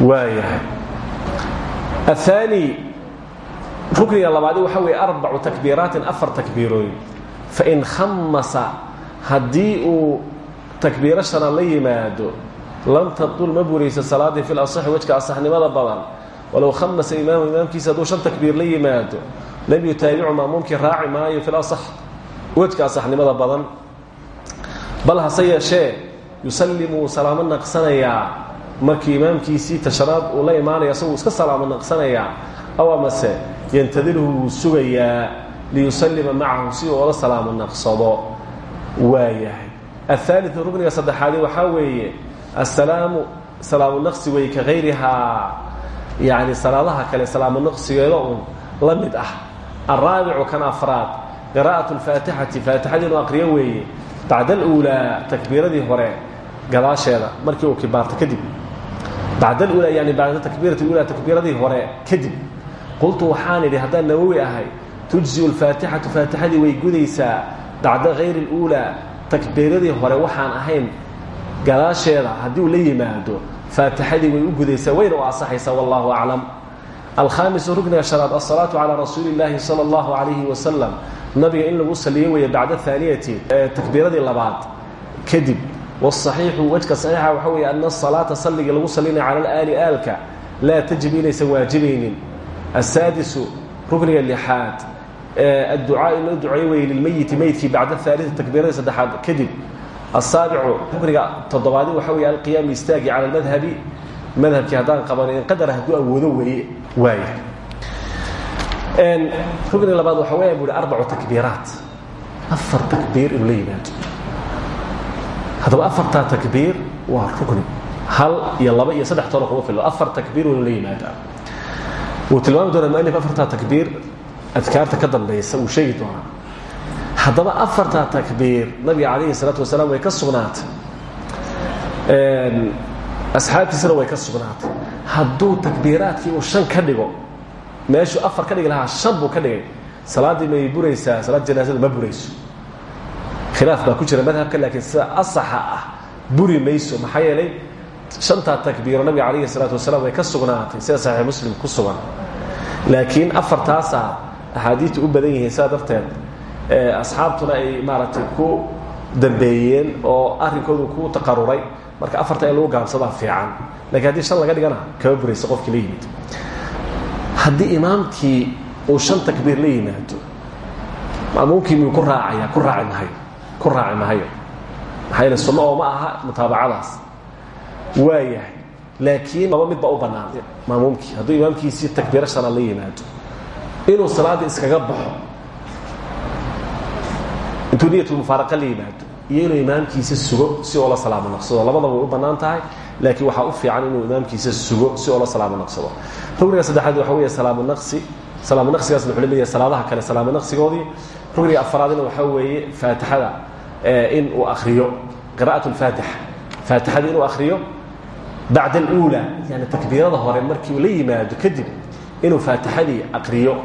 waayahay aلثaanي rukniga labaadi waxa weeye arbacu takbiiraatin afar takbiirooyin fain khamasa haddii uu takbiiro shana la yimaado lam tabطul ma burayso salaaddii fi laصxi wejka asaxnimada badan walow khamasa imaamu imaamkiisa hadduu shan takbiir la yimaado lam yutaabicu maamuumkii raaci maayo fi laصx wejka asaxnimada badan bal hase yeeshee yusallim wuu salaamo naqsanayaa markii imaamkiisii tashanaad uu la imaanaya isagu iska salaamo naqsanayaa aw amase yantadirhu wuu sugayaa liyusallima macahu si uu ola salaamo naqsado. Waayahay ahaaliu rukniga saddexaadi waxaa weeye assalaamu salaamu naqsi wey ka hayrihaa yani salaadaha kale salaamu naqsigeeda uun la mid ah. Alraabicu kan afraad qiraa'atu lfaatixati faatixadiinu aqriyo weeye bacda aluulaa takbiiradii hore gadaasheeda markii uu kibaarto kadib bacd alula yani bacda takbiirati ula takbiiradii hore kadib qultu waxaan idhi haddaan nawowi ahay tujziu lfaatixatu faatixadii way gudaysaa bacda hayri اluulaa takbiiradii hore waxaan ahayn gadaasheeda haddii uu la yimaado faatixadii way u gudaysaa wayna u asaxaysaa wallahu aclam alkhaamisu rukniga shanaad asalaatu calaa rasuuli اllaahi salى اllahu alayhi wasalam nabiga in lagu saliyo weeye bacda aaniyati takbiiradii labaad. Kadib wاصaxiixu wejka saxiixa waxa weeye ana asalaata salligii lagu salinaya cala alaali aalka laa tajib inaysan waajibaynin asaadisu rukniga lixaad adducaa in loo duceeyo weye lilmeyiti meydkii bacda aalii takbiiradii saddexaad. Kadib asaabicu rukniga toddobaadi waxa weeye alqiyaamu istaagi cala almadhabi. Madhabkii haddaan qaban in qadara hadduu awoodo weeye. Waaya rukniga labaad waxa weya bu hi arbacu takbiiraat afar takbiir inuu la yimaado haddaba takbiir waa rukni hal iyo laba iyo saddex toona kuma filo afar takbiir inuu la yimaadaa. Wuu tilmaami doonaa mualif afartaa takbiir adkaarta ka dambaysa wuu sheegi doonaa. Haddaba afartaa takbiir nabiga calayhi salaatu wasalaam way ka sugnaatay. Asxaabtiisana way ka sugnaatay. Hadduu takbiiraadkii uu shan ka dhigo meeshuu afar ka dhigi lahaa shan buu ka dhigay. Salaaddii may buraysaa salaad janaasada ma burayso. Khilaaf baa ku jira madhabka laakiin sida asaxa ah buri mayso maxaa yeelay shantaa takbiiro nabiga calayhi salaatu wasalaam way ka sugnaatay sida saxiix muslim ku sugan. Laakiin afartaasaa axaadiistu u badan yihiin sidaa darteed asxaabtuna ay maaragtay ku dambeeyeen oo arrinkoodu ku taqaruray. Marka afarta in lagu gaabsadaa fiican. Lakiin haddii shan laga dhigana kama burayso qofkii la haddii imaamkii uu shan takbiir la yimaado maamuumkii ku raacaya ku raaci ku raaci mahayo maxaa ma aha mutaabacadaas. Waayahay. Laakiin laba mid baa u bannaan maamuumkii hadduu imaamkiisii takbiiro shanaad la yimaado inuu salaaddii iskaga baxo intuu niyatulmufaaraqa la yimaado iyo imaamkiisa sugo si oo la salaamo naqsado labadaba u bannaan laakiin waxaa u fiican inuu imaamkiisa sugo si oo la salaamo naqsado. Rugniga saddexaad waxa wey salaamonaqsi salaamonaqsigaasna wuxuu leeyahay salaadaha kale salaamonaqsigoodii rugniga afraadna waxaa weeye faatixada eh, in uu akriyo qira'at lfaatix faatixada inuu akriyo bacda aluula yani takbiirada hore markiiuu la yimaado kadib inuu faatixadii akriyo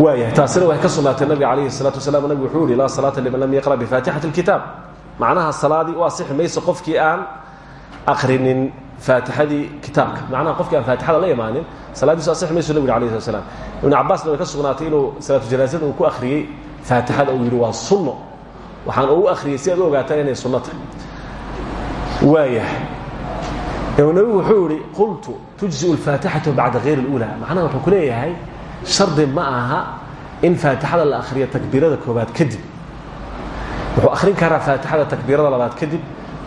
waayahay taasina waxay ka sugnaatay nabiga calayhi salatu wasalam nabigu wuxuu yihi laa salaata liman lam yaqra bifaatixati lkitaab macnaha salaadii u asixi mayso qofkii aan akrinin faatixadii kitaabka macnaha qofkii aan faatixada la imaanin salaadiisu asix mayso nabig alay slat slam ibnu cabaasna way ka sugnaatay inuu salaatujanaasada uu ku akhriyey faatixada uu yidhi waa sunno waxaan ugu akhriyey si aad u ogaataan inay sunno tahay waayahay nabigu wuxuu yihi qultu tujziu lfaatixatu bacda hayr اlula macnaha wuxuu ku leeyahay shardi ma aha in faatixada la akhriyo takbiirada koobaad kadib wuxuu akhrin karaa faatixada takbiirada labaad kadib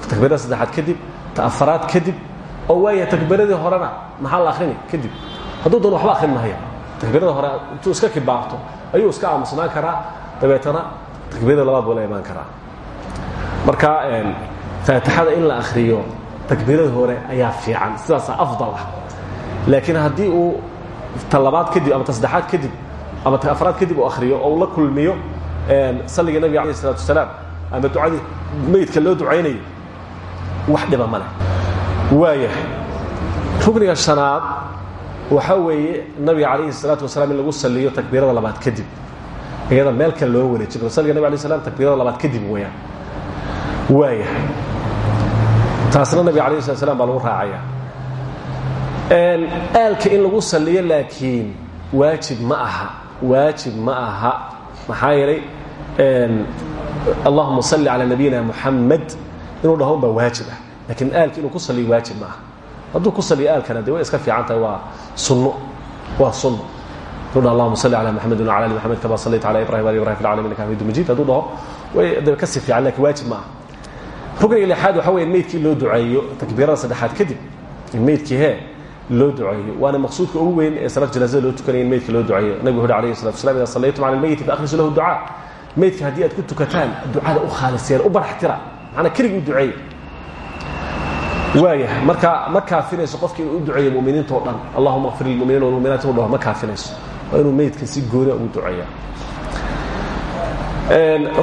takbiirada saddexaad kadib ta afaraad kadib oo waaya takbiiradii horena maxaa la akhrini kadib hadduu doon waxba akhrin mahaya takbiirada hore intuu iska kibaarto ayuu iska aamusnaan karaa dabeetana takbiirada labaad buu la imaan karaa marka faatixada in la akhriyo takbiirada hore ayaa fiican sidaasaa afdal ah laakiin haddii uu ta labaad kadib ama ta saddexaad kadib ama afraad kadib uu akhriyo oo la kulmiyo salliga nabiga alayh isalatu wasalaam ama ducadii meydka loo ducaynayo wax dhiba ma leh. Waayahay rukniga shanaad waxaa weeye nabiga calayhi salaatu wasalaam lagu saliyo takbiirada labaad kadib iyada meel kale loo wareeji salliga nabig alay slam takbiirada labaad kadib weeyaan. Waayahay taasna nabiga alayh slat slam baa lagu raacaya. In lagu saliyo laakiin waajib ma aha waajib ma aha. Maxaa yeelay allahuma salli calaa nabiyina muxamed inuu dhaho baa waajib ah laakiin aalka inuu ku saliyo waajib ma aha hadduu ku saliyo aalkana de way iska fiican tahay waa sunno waa sunno. Haduu dhaho allahuma salli calaa maxamedin wacala ali maxamed kama sallayta cala ibrahim ali ibrahim fi lcalamin innaka xamidu majid hadduu dhaho way de ka sii fiican laakiin waajib ma aha rukniga lixaad waxa weya meydkii loo duceeyo takbiirada saddexaad kadib in meydkii hee loo duceeyo. Waana maqsuudka ugu weyn ee salaad janaazada loo tukanaya in meydka loo duceeyo. Nabigu wuxu alayhi salatu waslam ida sallaytum cala almeyiti faakrisu lahu ducaa. Meydka haddii aad ku tukataan ducada u khaaliseen u baraxtira macnaa keligii u duceeya waaya marka ma kaafinayso qofki inuu u duceeyo muminiinta o dhan. Allahuma kfir lilmuminiin walmuminaat inu dhaho ma kaafinayso. Waa inuu meydka si gooniya ugu duceeya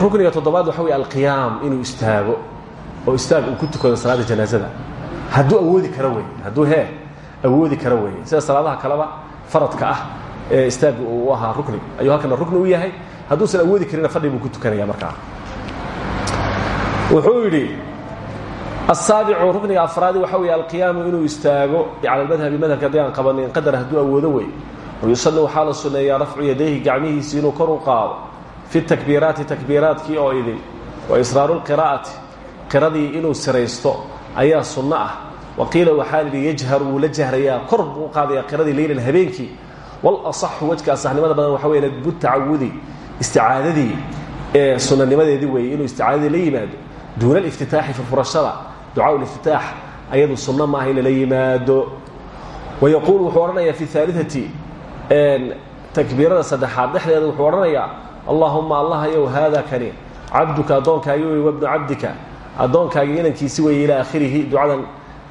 rukniga toddobaad waxa wey alqiyaam inuu istaago oo istaag uu ku tukado salaada janaazada. Hadduu awoodi kara wey hadduu hee awoodi kara wey sida salaadaha kaleba faradka ah ee istaagga uu ahaa rukni ayuu halkana rukni u yahay. Hadduusan awoodi karina fadhi buu ku tukanaya markaa wuxuu yidhi asaabicu rukniga afraadi waxa weeye alqiyaamu inuu istaago cala almadhabi madhabka haddii aan qadar hadduu awoodo wey wayusanu waxaa la sunneeyaa rafcu yadayhi gacmihiisi inuu kor u qaado. Fi takbiiraati takbiiraadkii oo idin wa israaru lqiraa'ati qiradii inuu siraysto ayaa sunno ah. Wa qiila waxaa lidhi yajhar wuu la jahrayaa kor buu u qaadayaa qiradii leylan habeenkii. Walasaxu wejka asaxnimada badan waxa wey nadbu tacawudi isticaadadii ee sunanimadeedii weeye inuu isticaadadii la duuna aliftitaaxi furfurashada ducaa liftitaax ayadu sunno maaha in lala yimaado wayaquulu wuxuu odhanayaa fi aaliati takbiirada saddexaad dhexdeeda wuxuu odhanayaa allaahuma allahayow haada kani cabduka addoonkaagi wey wabnu cabdika addoonkaagi inankiisi weeye ilaa akhirihi ducadan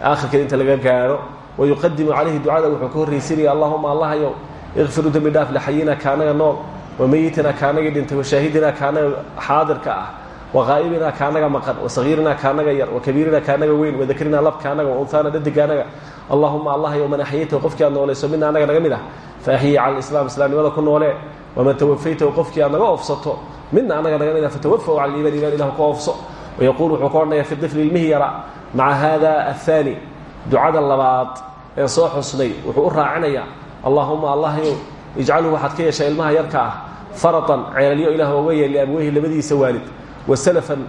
aakhirkeeda inta laga gaadho wayuqadimu calayhi ducada wuxuu ka horraysinaya allahuma allahayow ikfiru dembi dhaaf lixayina kaanaga nool wamayitina kaanagii dhintay washaahidina kaanaga xaadirka ah waqaa'ibina kaanaga maqan wasagiirina kaanaga yar wakabiirina kaanaga weyn wadakrina lab kaanaga waunhaana dhadigaanaga allahuma allahayow man axyaytahu qofkii aad noolayso mina annaga naga mid ah fa axyiyi cala alislaam islaamnimada ku noolee waman tawafaytahu qofkii aad naga oofsato mina annaga naga mid ah fatawafaw cala aliimaan iman ilah ku oofso wayaquul wuxuu ka odhanaya fi difli ilmihi yara maca hada aلثaani ducada labaad ee soo xusnay wuxuu u raacinayaa allahuma allahyow ijcalhu waxaad ka yeeshaa ilmaha yarka ah faratan ceelaliyo ilah oga yeel liabweyhi labadiisa waalid wasalafan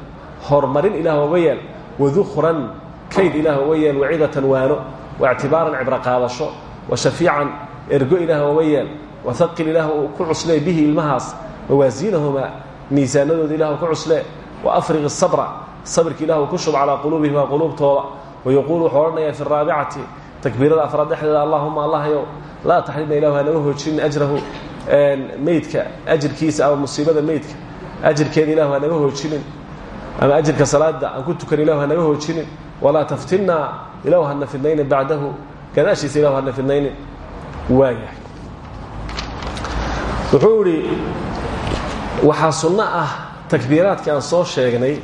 horumarin ilaah oga yeel wadukran kayd ilaah oga yeel wacidatan waano waictibaaran cibro qaadasho washafiican ergo ilaah oga yeel wahaqil ilaah ku cuslee bihi ilmahaas mawaasiinahuma miisaanadooda ilah ku cuslee waafriq sabra sabirka ilah ku shub calaa quluubihima quluubtooda wayaquulu wuxuu odhanayaa fi raabicati takbiirada afraad dhexdeeda allahuma allahyow laa taxrimna ilahu hanaga hoojinin ajrahu meydka ajirkiisa ama musiibada ajirkeeda ilahu hanaga hoojinin. Ama ajirka salaada aan ku tukan ilahu hanaga hoojinin. Walaa taftinnaa ilahu hana fidnaynin bacdahu. Gadaashiisa ilahu hana fidnaynin. Waayahay wuxuu idhi waxaa ah takbiiraadkii aan soo sheegnay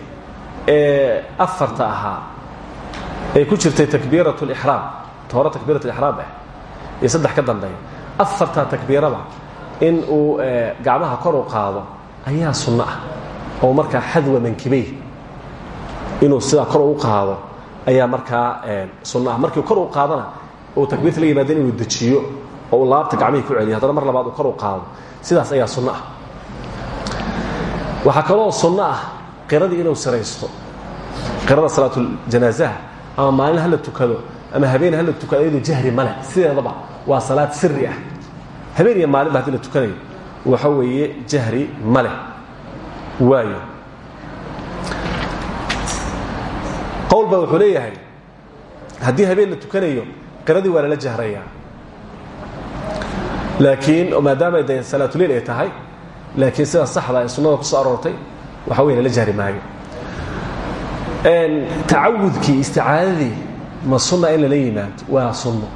ee afarta ahaa ay ku jirtay takbiirat lixraam ta hore takbiirat lixraam ah iyo saddex ka dambeeya. Afartaa takbiirada in uu gacmaha kor u qaado ayaa sunno ah. Oo markaa xadwa mankibey inuu sidaa kor u qaado ayaa markaa sunno ah. Markii kor u qaadana uu takbiirta la yimaada inuu dejiyo oo uu laabta gacmihii ku celiyo haddana mar labaad uu kor u qaado. Sidaas ayaa sunno ah. Waxaa kaloo sunno ah qiradii inuu siraysto qirada salaatuljanaasaha ama maalin hala tukado ama habeen hala tukado iyadoo jahri male. Sideedaba waa salaad siri ah. Habeen iyo maalinba haddii la tukanayo waxa weeye jahri ma leh. Waayo. Qowl baa wuxuu leeyahay haddii habeen la tukanayo qiradii waa lala jahrayaa. Laakiin maadaama de salaatuleil ay tahay laakiin sida saxda ee sunnada ku soo aroortay waxa wey lala jahri maayo. Tacawudkii isticaadadii ma sunna in lala yimaado? Waa sunno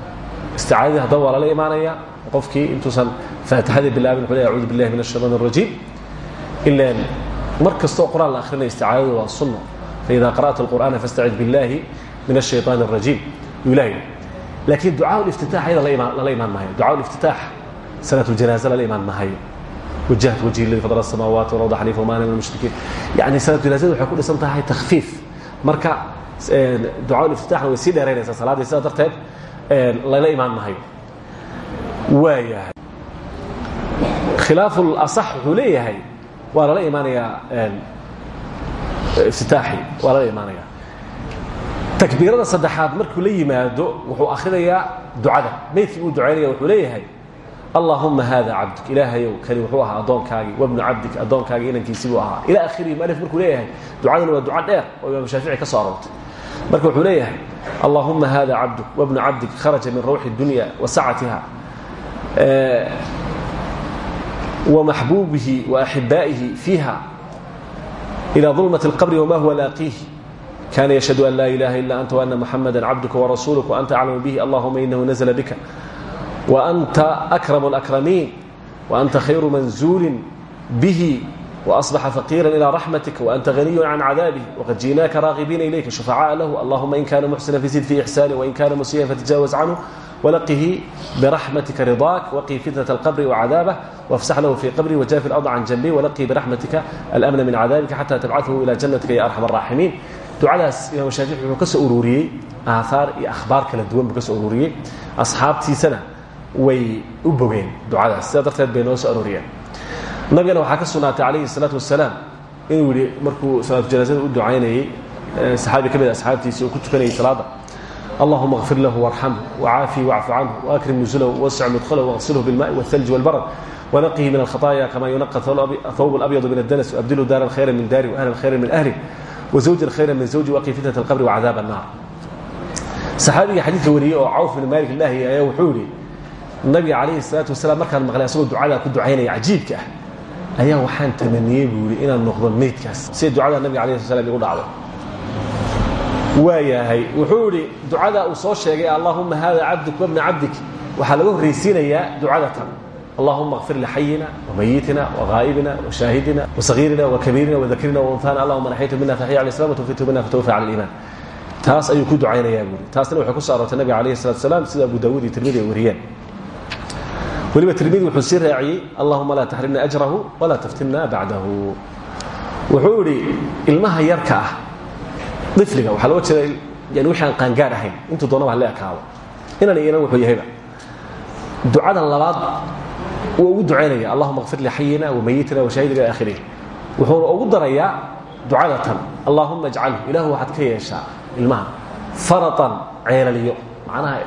isticaadadii haddaba waa lala imaanaya qofkii intuusan faatixadii bilaabin wuxuu ley acuudu billahi min ashaytaan الrajiim ilan mar kastoo qur'aan la akhrinayo isticaadadu waa sunno faida qara'ta alqur'aana fastacid biاllahi min الshayطaan الrajiim yuu ilahay laakiin ducaa liftitaax ayada lala imaan maayo ducaa liftitaax salaat اljanaaza lala imaan maayo wajahtu wajhi ladi fadra الsamaawaati walard xaniifa wma ana min almushrikiin yani salaat janaazada waxay ku dhisan tahay takhfiif marka ducaa liftitaaxna way sii dheeraynaysaa salaaddii sidaa darteed lala imaan maayo waayahay khilaafu asax wuxuu leeyahay waa lala imaanayaa iftitaaxi waa lala imaanaya takbiirada saddexaad markuu la yimaado wuxuu akrinayaa ducada meydkii uu ducaynaya wuxuu leeyahay allahuma hada cabduk ilaahayow kani wuxuu ahaa addoonkaagii wabnu cabdik addoonkaagii inankiisii buu ahaa ila akhirihi mualif markuu leeyahay ducadana waa duco dheer oo imaam shaafici ka soo aroortay marka wuxuu leeyahay allahuma hada cabduk wabnu cabdik kharaja min rawxi اdunya wa sacatiha ومحبوبه وأحبائه فيها إلى ظلمة القبر وما هو لاقيه كان يشهد أن لا إله إلا أنت وأن محمدا عبدك ورسولك وأنت أعلم به اللهم إنه نزل بك وأنت أكرم الأكرمين وأنت خير منزول به وأصبح فقيرا إلى رحمتك وأنت غني عن عذابه وقد جئناك راغبين إليك شفعاء له اللهم إن كان محسنا فزد في إحسانه وإن كان مسيئا فتجاوز عنه ولقه برحمتك رضاك وقي فتنة القبر وعذابه وافسح له في قبره وجاف الأرض عن جنبه ولقي برحمتك الأمن من عذابك حتى تبعثه إلى جنتك يا أرحم الراحمين ducadaas imaam shaafici wuxuu ka soo ururiyey aahaar iyo akhbaar kala duwan buu ka soo ururiyey asxaabtiisana way u bogeen ducadaas sidaa darteed bay noo soo arooriyeen nabigana waxaa ka sugnaatay calayhi salaatu wasalaam inuu yihi markuu salaatu janaasada u ducaynayey saxaabi ka mid a asxaabtiisa oo ku tukanayay salaada اللهم اغفر له وارحمه وعافه واعف عنه واكرم نزله ووسع مدخله واغسله بالماء والثلج والبرد ونقه من الخطايا كما ينقى الثوب الابيض من الدنس وابدله دارا خيرا من داري واهلا خيرا من اهله وزوجا خيرا من زوجي وقي فتنه القبر وعذاب النار صحابي حديث وريه oo عوف بن مالك الله ayaa wuxuu yiri nabi calayhi salaatu wasalaam markaan maqlay asagoo ducada ku ducaynaya cajiibka ah ayaa waxaan tamaniyey buu yiri inaan noqdo meydkaas si ducada nabiga calayhi salaam igu dhacdo waayahay wuxuu idhi ducada uu soo sheegay allahuma hada cabduk wabna cabdik. Waxaa laga horraysiinayaa ducadatan. Allahuma kfir lixayina wamayitina waaa'ibina washaahidina wasahiirina wakabiirina wadakrina wauntaana allahuma naxytu mina faxiya ala islam watwfitu mina fatawfa cala aliiman taas ayuu ku ducaynayaa buuri taasna waxay ku soo aroortay nabiga alayhi salatu salaam sida abu daawuud iyo tirmidi ay wariyeen. Weliba tirmidi wuxuu sii raaciyey allahuma laa taxrimna ajrahu walaa taftinna bacdahu. Wuxuu idhi ilmaha yarka ah ifliga waxaa looga jeeda yani wixii aan qaangaar ahayn. Intuu doonaba hala ekaado. Inan iyo inan wuxuu yahayba ducadan labaad wuu ugu ducaynaya allahuma kfir lixayina wamayitina washaahidina ila akhirih. Wuxuuna ugu darayaa ducada tan. Allahuma ajcalhu ilaahu waxaad ka yeeshaa ilmaha faratan ceelaliyo. Macnaha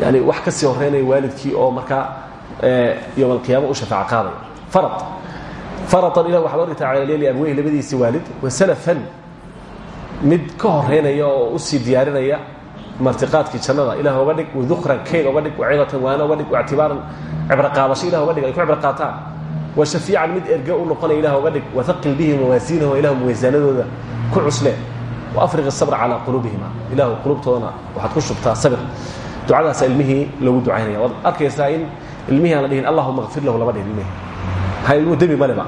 yani wax ka sii horeynaya waalidkii oo markaa yowm alqiyaama u shafaac qaadaya farat. Faratan ilah waxaa loo dhigtaa ceelaliyo liabweyhi labadiisii waalid wasalafan mid ka horeynaya oo u sii diyaarinaya martiqaadkii jannada. Ilah oga dhig wadukran kayd oga dhig wacidatan waana oga dhig waictibaaran cibro qaadasho ilah oga dhig ay ku cibro qaataan. Wa shafiican mid erge u noqonaya ilah oga dhig wathaqil bihi mawaasiinahu ilah muwaysaanadooda ku cusleen waafriq sabra calaa quluubihima. Ilahu qulubtoodana waxaad ku shubtaa sabir. Ducadaasa ilmihii lagu ducaynaya waad arkaysaa in ilmihii aan la dhihin allahuma kfir lahu lama dhihin ilmihii. Maxaa ilmuhu demi maleba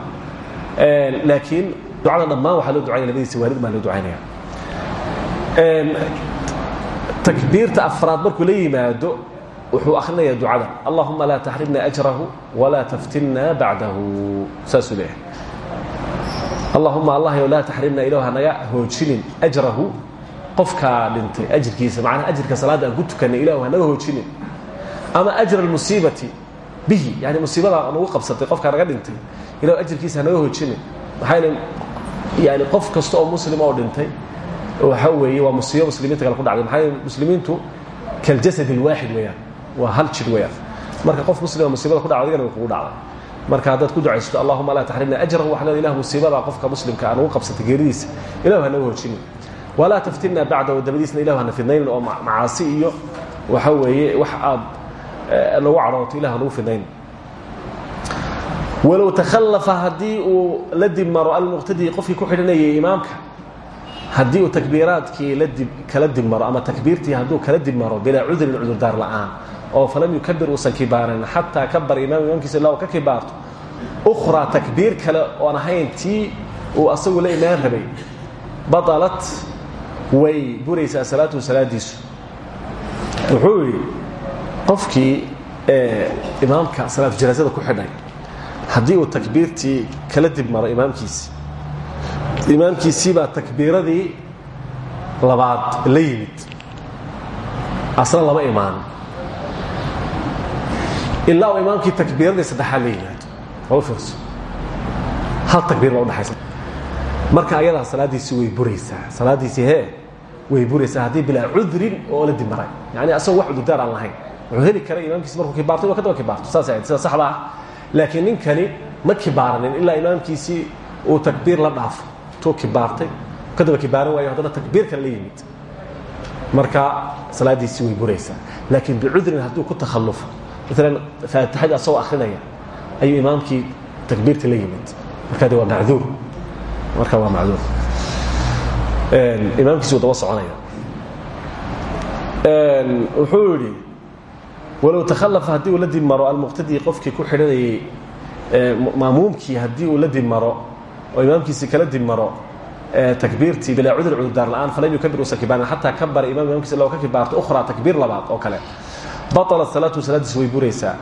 laakiin ducada dhammaan waxaa loo ducaynaya labadiisa waalid baa loo ducaynaya takbiirta afraad markuu la yimaado wuxuu akhrinayaa ducada. Allahuma laa taxrimna ajrahu walaa taftinna bacdahu. Saasuu leeyahay. Allahuma allahyo laa taxrimna ilah hanaga hoojinin ajrahu. Qofkaa dhintay ajirkiisa macnaha ajirka salaadda aan ku tukanay ilahu hanaga hoojinin. Ama ajra almusiibati bihi yani musiibada nagu qabsatay qofkaa naga dhintay ilahu ajirkiisa hanaga hoojinin. Maxaa yeele yani qof kasta oo muslim oo dhintay waxa weeye waa musiibo muslimiinta kale ku dhacday. Maxaa muslimiintu? Kaljasad alwaaxid weeyaan. Waa hal jir weeyaan. Marka qof muslima musiibada ku dhacda adigana way kugu dhacday marka haddaad ku ducaysato allahuma laa taxrimna ajrahu waxa leeda ilah musiibada qofka muslimka aan ugu qabsatay geeridiisa. Ilahu hanaga hoojinin. Walaa taftinna bacdahu dabadiisna ilahu hana fidnaynin oo macaasi iyo waxa weeye wax aad nagu cadhooto ilah hanagu fidnaynin walow takhallafa haddii uu la dib maro almuqtadi qofkii ku xidhanayay imaamka haddii uu takbiiraadkii la dib kala dib ama takbiirtii hadduu kala dib maro bilaa cudrin cudurdaar la'aan oo falam yukabir uusan kibaaran xataa kabar imaam imaamkiisa ilaa ka kibaarto ukhraa takbiir kale oon ahayn tii asagu la imaan rabay baalat way buraysaa salaatuhu salaadiisu wuxuu yidhi qofkii imaamka salaatu janaasada ku xidhay haddii uu takbiirtii kala dib maro imaamkiisi imaamkiisiibaa takbiiradii labaad la yimid. Asna lama imaan. Ilaa uu imaamkii takbiiradii saddexaad la yimaado oo fiirso hal takbiir baa udhaxaysa marka ayadaa salaadiisii way buraysaa. Salaadiisii hee way buraysaa haddii bilaa cudrin oo la dib maray yani asagoo wax cudurdaar aan lahayn. Wuxuu heli karay imaamkiisi markuu kibaartay waa ka daba kibaarto saas ahayd sida saxda ah. Laakiin ninkani ma kibaaranin ilaa imaamkiisii uu takbiir la dhaafo tuu kibaartay ka daba kibaaran waayo haddana takbiir kale la yimid. Marka salaadiisii way buraysaa laakiin bicudrin hadduu ku takhallufo maalan faatixadii asagoo akrinaya ayuu imaamkii takbiirta la yimid. Markaa de waa macduur. Marka waa macduur. Imaamkiisi wuu daba soconaya. Wuxuu yidhi walow takhalafa haddii uu la dib maro almuqtadii qofkii ku xidhanayey maamuumkii haddii uu la dib maro oo imaamkiisii kala dib maro takbiirtii bilaa cudur cudurdaar la'aan falam yukabir uusan kibaarin xataa kabara imaam imaamkiisa loo ka kibaarto ukhraa takbiir labaad oo kale. Batalat salaatuhu salaadiis way buraysaa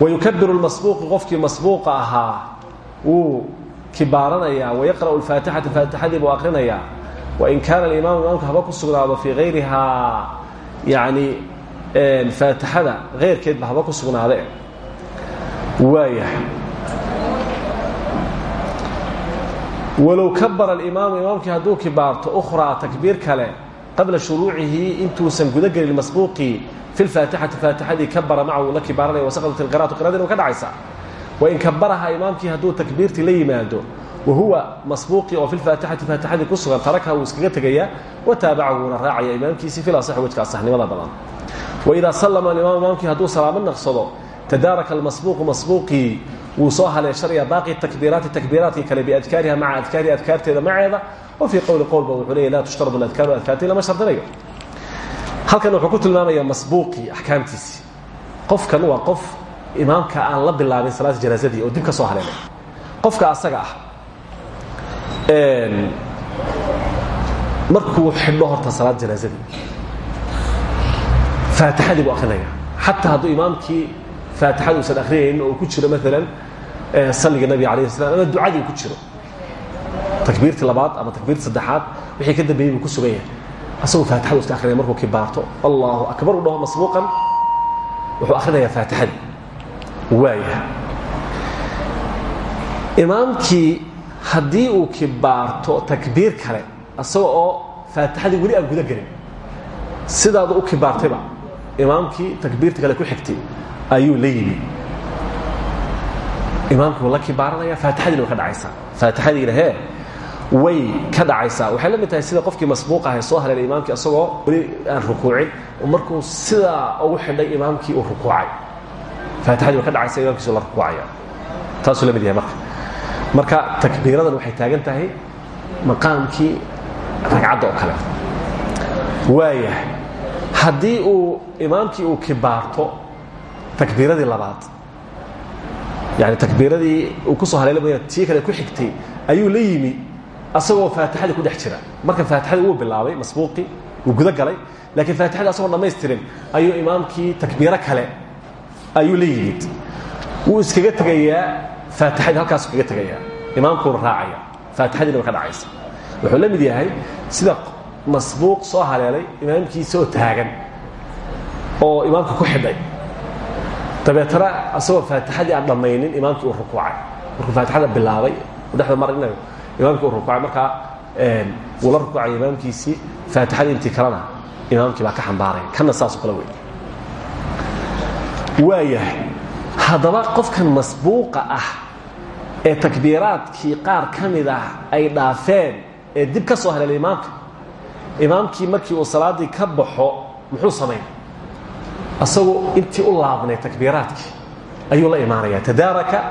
wayukabiru lmasbuuqu qofkii masbuuqa ahaa wuu kibaaranayaa wayaqra'u alfaatixata faatixadii buu akrinayaa wain kaana alimaam imaamka haba ku sugnaado fii hayrihaa yani faatixada keyrkeedba haba ku sugnaade waayahay walow kabara alimaamu imaamkii hadduu kibaarto ukhraa takbiir kale qabla shuruucihi intuusan gudagelin masbuuqii fi lfaatixati faatixadii kabara macahu la kibaaranaya wasaqadat ilqiraatu qiraadin way ka dhacaysaa wain kabaraha imaamkii hadduu takbiirtii la yimaado wahuwa masbuuqii oo fi lfaatixati faatixadii ku sugan tarakaha wuu iskaga tegayaa wataabacahu wuuna raacaya imaamkiisii fil asax wejka asaxnimada badan. Waidaa sallama alimaam imaamkii hadduu salaamo naqsado tadaaraka almasbuuqu masbuuqii wuu soo haleeshanaya baaqi takbiiraati takbiiraatkii kale biadkaariha maca adkaarihi adkaarteeda maceeda wa fii qowli qowlba wuxuu leeya laa tushtaradu adkaaru adkaartii lama shardinayo. Halkan wuxuu ku tilmaamaya masbuuqii axkaamtiisii qofkan waa qof imaamka aan la bilaabin salaata janaasadii oo dib ka soo haleelay qofka asaga ah markuu xidho horta salaad janaasadii faatixadii buu akrinaya xataa hadduu imaamkii faatixada uusan akrinaynin oo ku jiro maalan salliga nabiga alayh slam ama ducadii ku jiro. Takbiirtii labaad ama takbiirtii saddexaad wixii ka dambeeyey buu ku sugan yahay asagoo faatixada iska akrinaya markuu kibaarto allahu akbar u dhaho masbuuqan wuxuu akhrinayaa faatixadii. Waaya imaamkii haddii uu kibaarto takbiir kale asaga oo faatixadii weli aan guda gelin sidaadu u kibaartayba imaamkii takbiirta kale ku xigtay ayuu la yimi. Imaamkii la kibaaranaya faatixadiina way ka dhacaysaa faatixadiina hee way ka dhacaysaa. Waxay la mid tahay sida qofkii masbuuq ahay soo haleelay imaamkii asagoo weli aan rukuucin markuu sidaa ugu xidhay imaamkii uu rukuucay. Faatixadii way ka dhacaysa imaamkiisu la rukuucaya taasuu la mid yahay marka. Marka takbiiradan waxay taagan tahay maqaamkii ragcadda oo kale. Waayahay haddii uu imaamkii uu kibaarto takbiiradii labaad. Yani takbiiradii uu ku soo haleelay mooya tii kale ku xigtay ayuu la yimi asagoo faatixadii ku dhex jira. Marka faatixadii wuu bilaabay masbuuqii wuu guda galay laakiin faatixadii asagoo dhammaystirin ayuu imaamkii takbiiro kale ayuu la yimid. Wuu iskaga tegayaa faatixadii halkaasu kaga tegayaa. Imaamkuuna raacaya faatixadiina way ka dhacaysa. Wuxuu la mid yahay sida masbuuq soo haleelay imaamkiisa oo taagan oo imaamka ku xidhay dabeetana asagoo faatixadii aan dhammaynin imaamkii uu rukuucay. Markuu faatixada bilaabay dhexda mar ina imaamkii uu rukuucay markaa wuu la rukuucay imaamkiisii faatixadii intii kalena imaamkii baa ka xambaaraya kana saasoo kale wey waayahay haddaba qofkan masbuuqa ah ee takbiiraadkii qaar ka mid ah ay dhaafeen ee dib ka soo haleelay imaamka imaamkii markii uu salaaddii ka baxo muxuu samayn asagoo intii u laabnay takbiiraadkii ayuu la imaanaya tadaaraka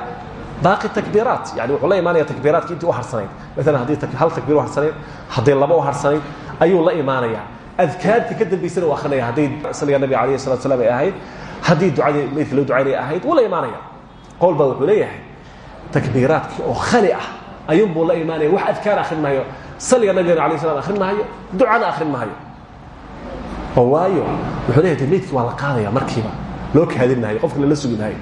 baaqi takbiiraat yani wuxuu la imaanaya takbiiraadkii intii u harsanayd. Maalan haddii hal takbiir u harsanayd hadday laba u harsanayd ayuu la imaanaya adkaartii ka dambaysana u akrinaya hadday saliga nabiga alayh salatu slam ay ahayd haddii ducadii meydka loo ducaynaya ahayd wuu la imaanaya qowl baa wuxuu leeyahay takbiiraadkii oo khali ah ayuunbuu la imaanaya wax adkaar akhrin maayo saliga nabigana alay slam akhrin maayo ducana akhrin maayo oo waayo wuxuu leeyahay meydkii waa la qaadaya markiiba. Loo kaadin maayo qofka lala sugi maayo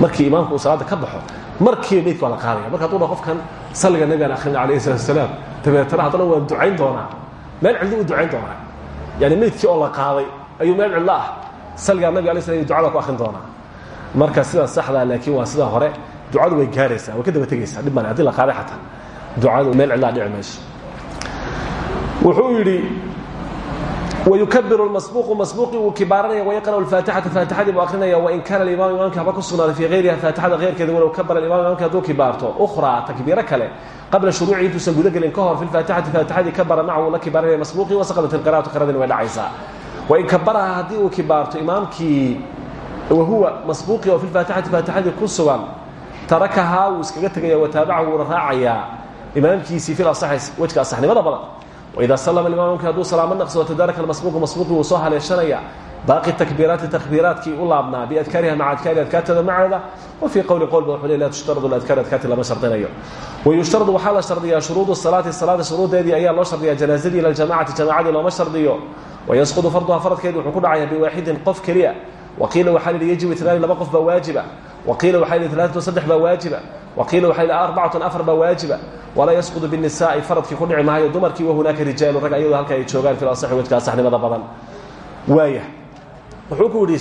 markii imaamku uu salaada ka baxo markiiba meydka waa la qaadaya marka hadduu dha qofkan saliga nabigaan akhrina alayhi salatu wasalaam dabeetana haddana waa ducayn doonaa. Meel cidlo u ducayn doonaa. Yani meydkii oo la qaaday ayuu meel cidlo ah saligaa nabiga alay slam ducada ku akhrin doonaa. Marka sidaa saxdaa laakiin waa sida hore ducadu way gaaraysaa way ka daba tegaysaa. Dhib male haddii la qaaday xataa ducadu meel cidlaa dhici mayso wuxuu yidhi wayukabiru masbuuqu masbuuqii wuu kibaaranaya wayaqra'u alfaatixata faatixadii buu akrinaya wain kaana alimaam imaamkii haba ku sugnaaday fii hayriha faatixada heyrkeeda walow kabara imam imamki hadduu kibaarto ukhraa takbiiro kale qabla shuruuci intuusan gudagelin ka hor fi lfaatixati faatixadii kabara macahu la kibaaranaya masbuuqii wasaqadat ilqira'atu qiradina way dhacaysaa wain kabaraha haddii uu kibaarto imaamkii wahuwa masbuuqii oo fi lfaatixati faatixadii ku sugan tarakahaa wuu iskaga tegaya wataabacahu wuuna raacayaa imaamkiisii fi asaxi wejka asaxnimada badan waidaa sallama imaamki hadduu salaamo naqso watadaaraka almasbuuqu masbuuqii wuu soo haleeshanaya baaqi takbiiraati takbiiraadkii u laabnaa biadkaariha maca adkaari adkaartada maceeda wa fii qowli qowlba wuxuu le laa tushtaradu adkaar adkaarti lama shardinayo wayushtaradu waxaa la shardiyaa shuruudu salaati salaada shuruudeedii ayaa loo shardiyaa janaazadii ila ljamacati jamaacadii looma shardiyo wayasqudu farduha faradkeedi wuxuu ku dhacayaa biwaaxidin qof keliya waqiila waxaa la yidhi yajibu itnaani laba qof baa waajiba waqiila waxaa yidhi alaaatun saddex baa waajiba waqiila yidhi arbacatun afar baa waajiba walaa yasqudu binisaa'i faradkii ku dhici maayo dumarkii wahunaaka rijaalu rag ayadoo halka ay joogaan fil asaxi wejka asaxnimada badan waaya wuxuu ku yidhi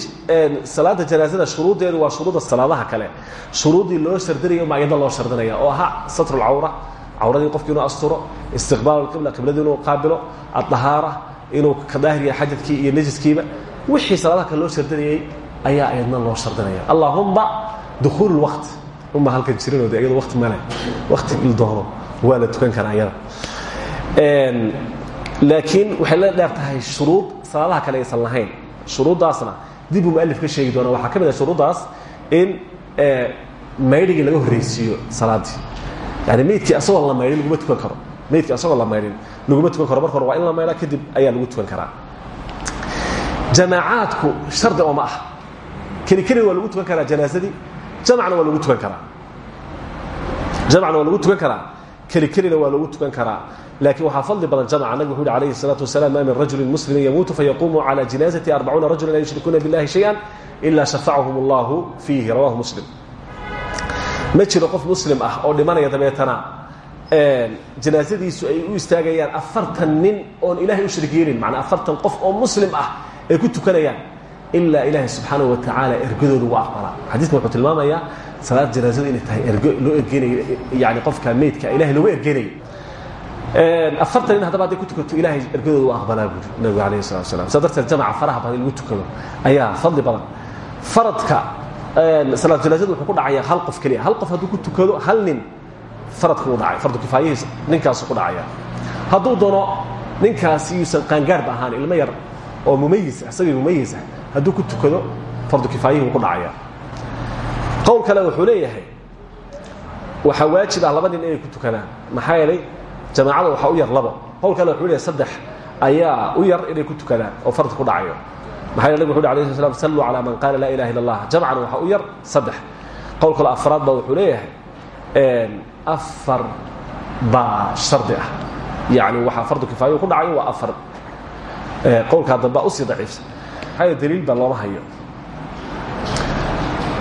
salaada janaasada shuruuddeedu waa shuruudda salaadaha kale shuruuddii loo shardinayo ma iyada loo shardinaya oo ahaa satru lcawra cawradii qofki inuu asturo istiqbaalu lqibla qibladii inuu qaabilo addahaara inuu ka daahir yahay xadadkii iyo nejiskiiba wixii salaadaha kale loo shardinayey ayaa ayadna loo shardinaya allahumma dukhuul lwaqt uma halkan jirinoo de iyado waqti male waqti il doono. Waa la tukan karaa iyada laakiin waxay la dheer tahay shuruud salaadaha kale aysan lahayn. Shuruuddaasna dib uu mualif ka sheegi doona. Waxaa ka mid ah shuruuddaas in maydhigii laga horreysiiyo salaaddii yani meydkii asagoo la maydhin laguma tukan karo. Meydkii asagoo la maydhin laguma tukan karo. Marka hore waa in la maydha kadib ayaa lagu tukan karaa. Jamaacaadku shardi oo ma ah keli kelina waa lagu tukan karaa janaasadii jamacna waa lagu tukan karaa jamacna waa lagu tukan karaa keli kelina waa lagu tukan karaa laakiin waxaa fadli badan jamca nabig wuxu uhi alayhi الsalaatu wasalaam ma min rajuli muslimi yamuutu fayaquumu calى jinaazati arbacuuna rajula la yushrikuuna biاllahi shayئa ila shafacahum اllahu fiihi rawahu muslim ma jiro qof muslim ah oo dhimanaya dabeetana janaasadiisu ay u istaagayaan afartan nin oon ilahay u shirk yeelin manaa afartan qof oo muslim ah ay ku tukanayaan ilaa ilaahay subxaanaه wa tacaala ergadoodu u aqbalaa xadiikan wuxuu tilmaamayaa salaad janaasadu inay tahay ergo loo ergeynayo yani qofka meydka ilahay looga ergeynayo afartan nin haddaba hadday ku tukato ilahay ergadooda u aqbalaa buuri nabigu alayh salatu wasalaam saa faraha badan in tukado ayaa fadli badan faradka salaad janaasadu wuxuu ku dhacayaa hal qof keliya hal qof hadduu ku tukado hal nin faradka u dhacay fardu kifaayihiisa ninkaasu ku dhacaya hadduu doono ninkaasi yuusan qaangaarba ahaan ilmo yar oo mumayis ah isagii hadduu ku tukado fardu kifaayihii ku dhacaya qowl kale wuxuu leeyahay waxaa waajib ah laba nin inay ku tukadaan maxaa yeelay jamaacada waxaa u yar labo qowl kale wuxuu leeyahay saddex ayaa u yar inay ku tukadaan oo fardi ku dhacayo. Maxaa yeele nabig wuxu uhi alayh sl slam salluu calaa man qaala laa ilaha illa allah jamcan waxaa u yar saddex. Qowl kale afraad baa wuxuu leeyahay afar baa shardi ah. Yani waxaa fardu kifaayo ku dhacayo waa afar. Qowlkaa dambaa u sii daciifsan maxaa daliil baa looma hayo?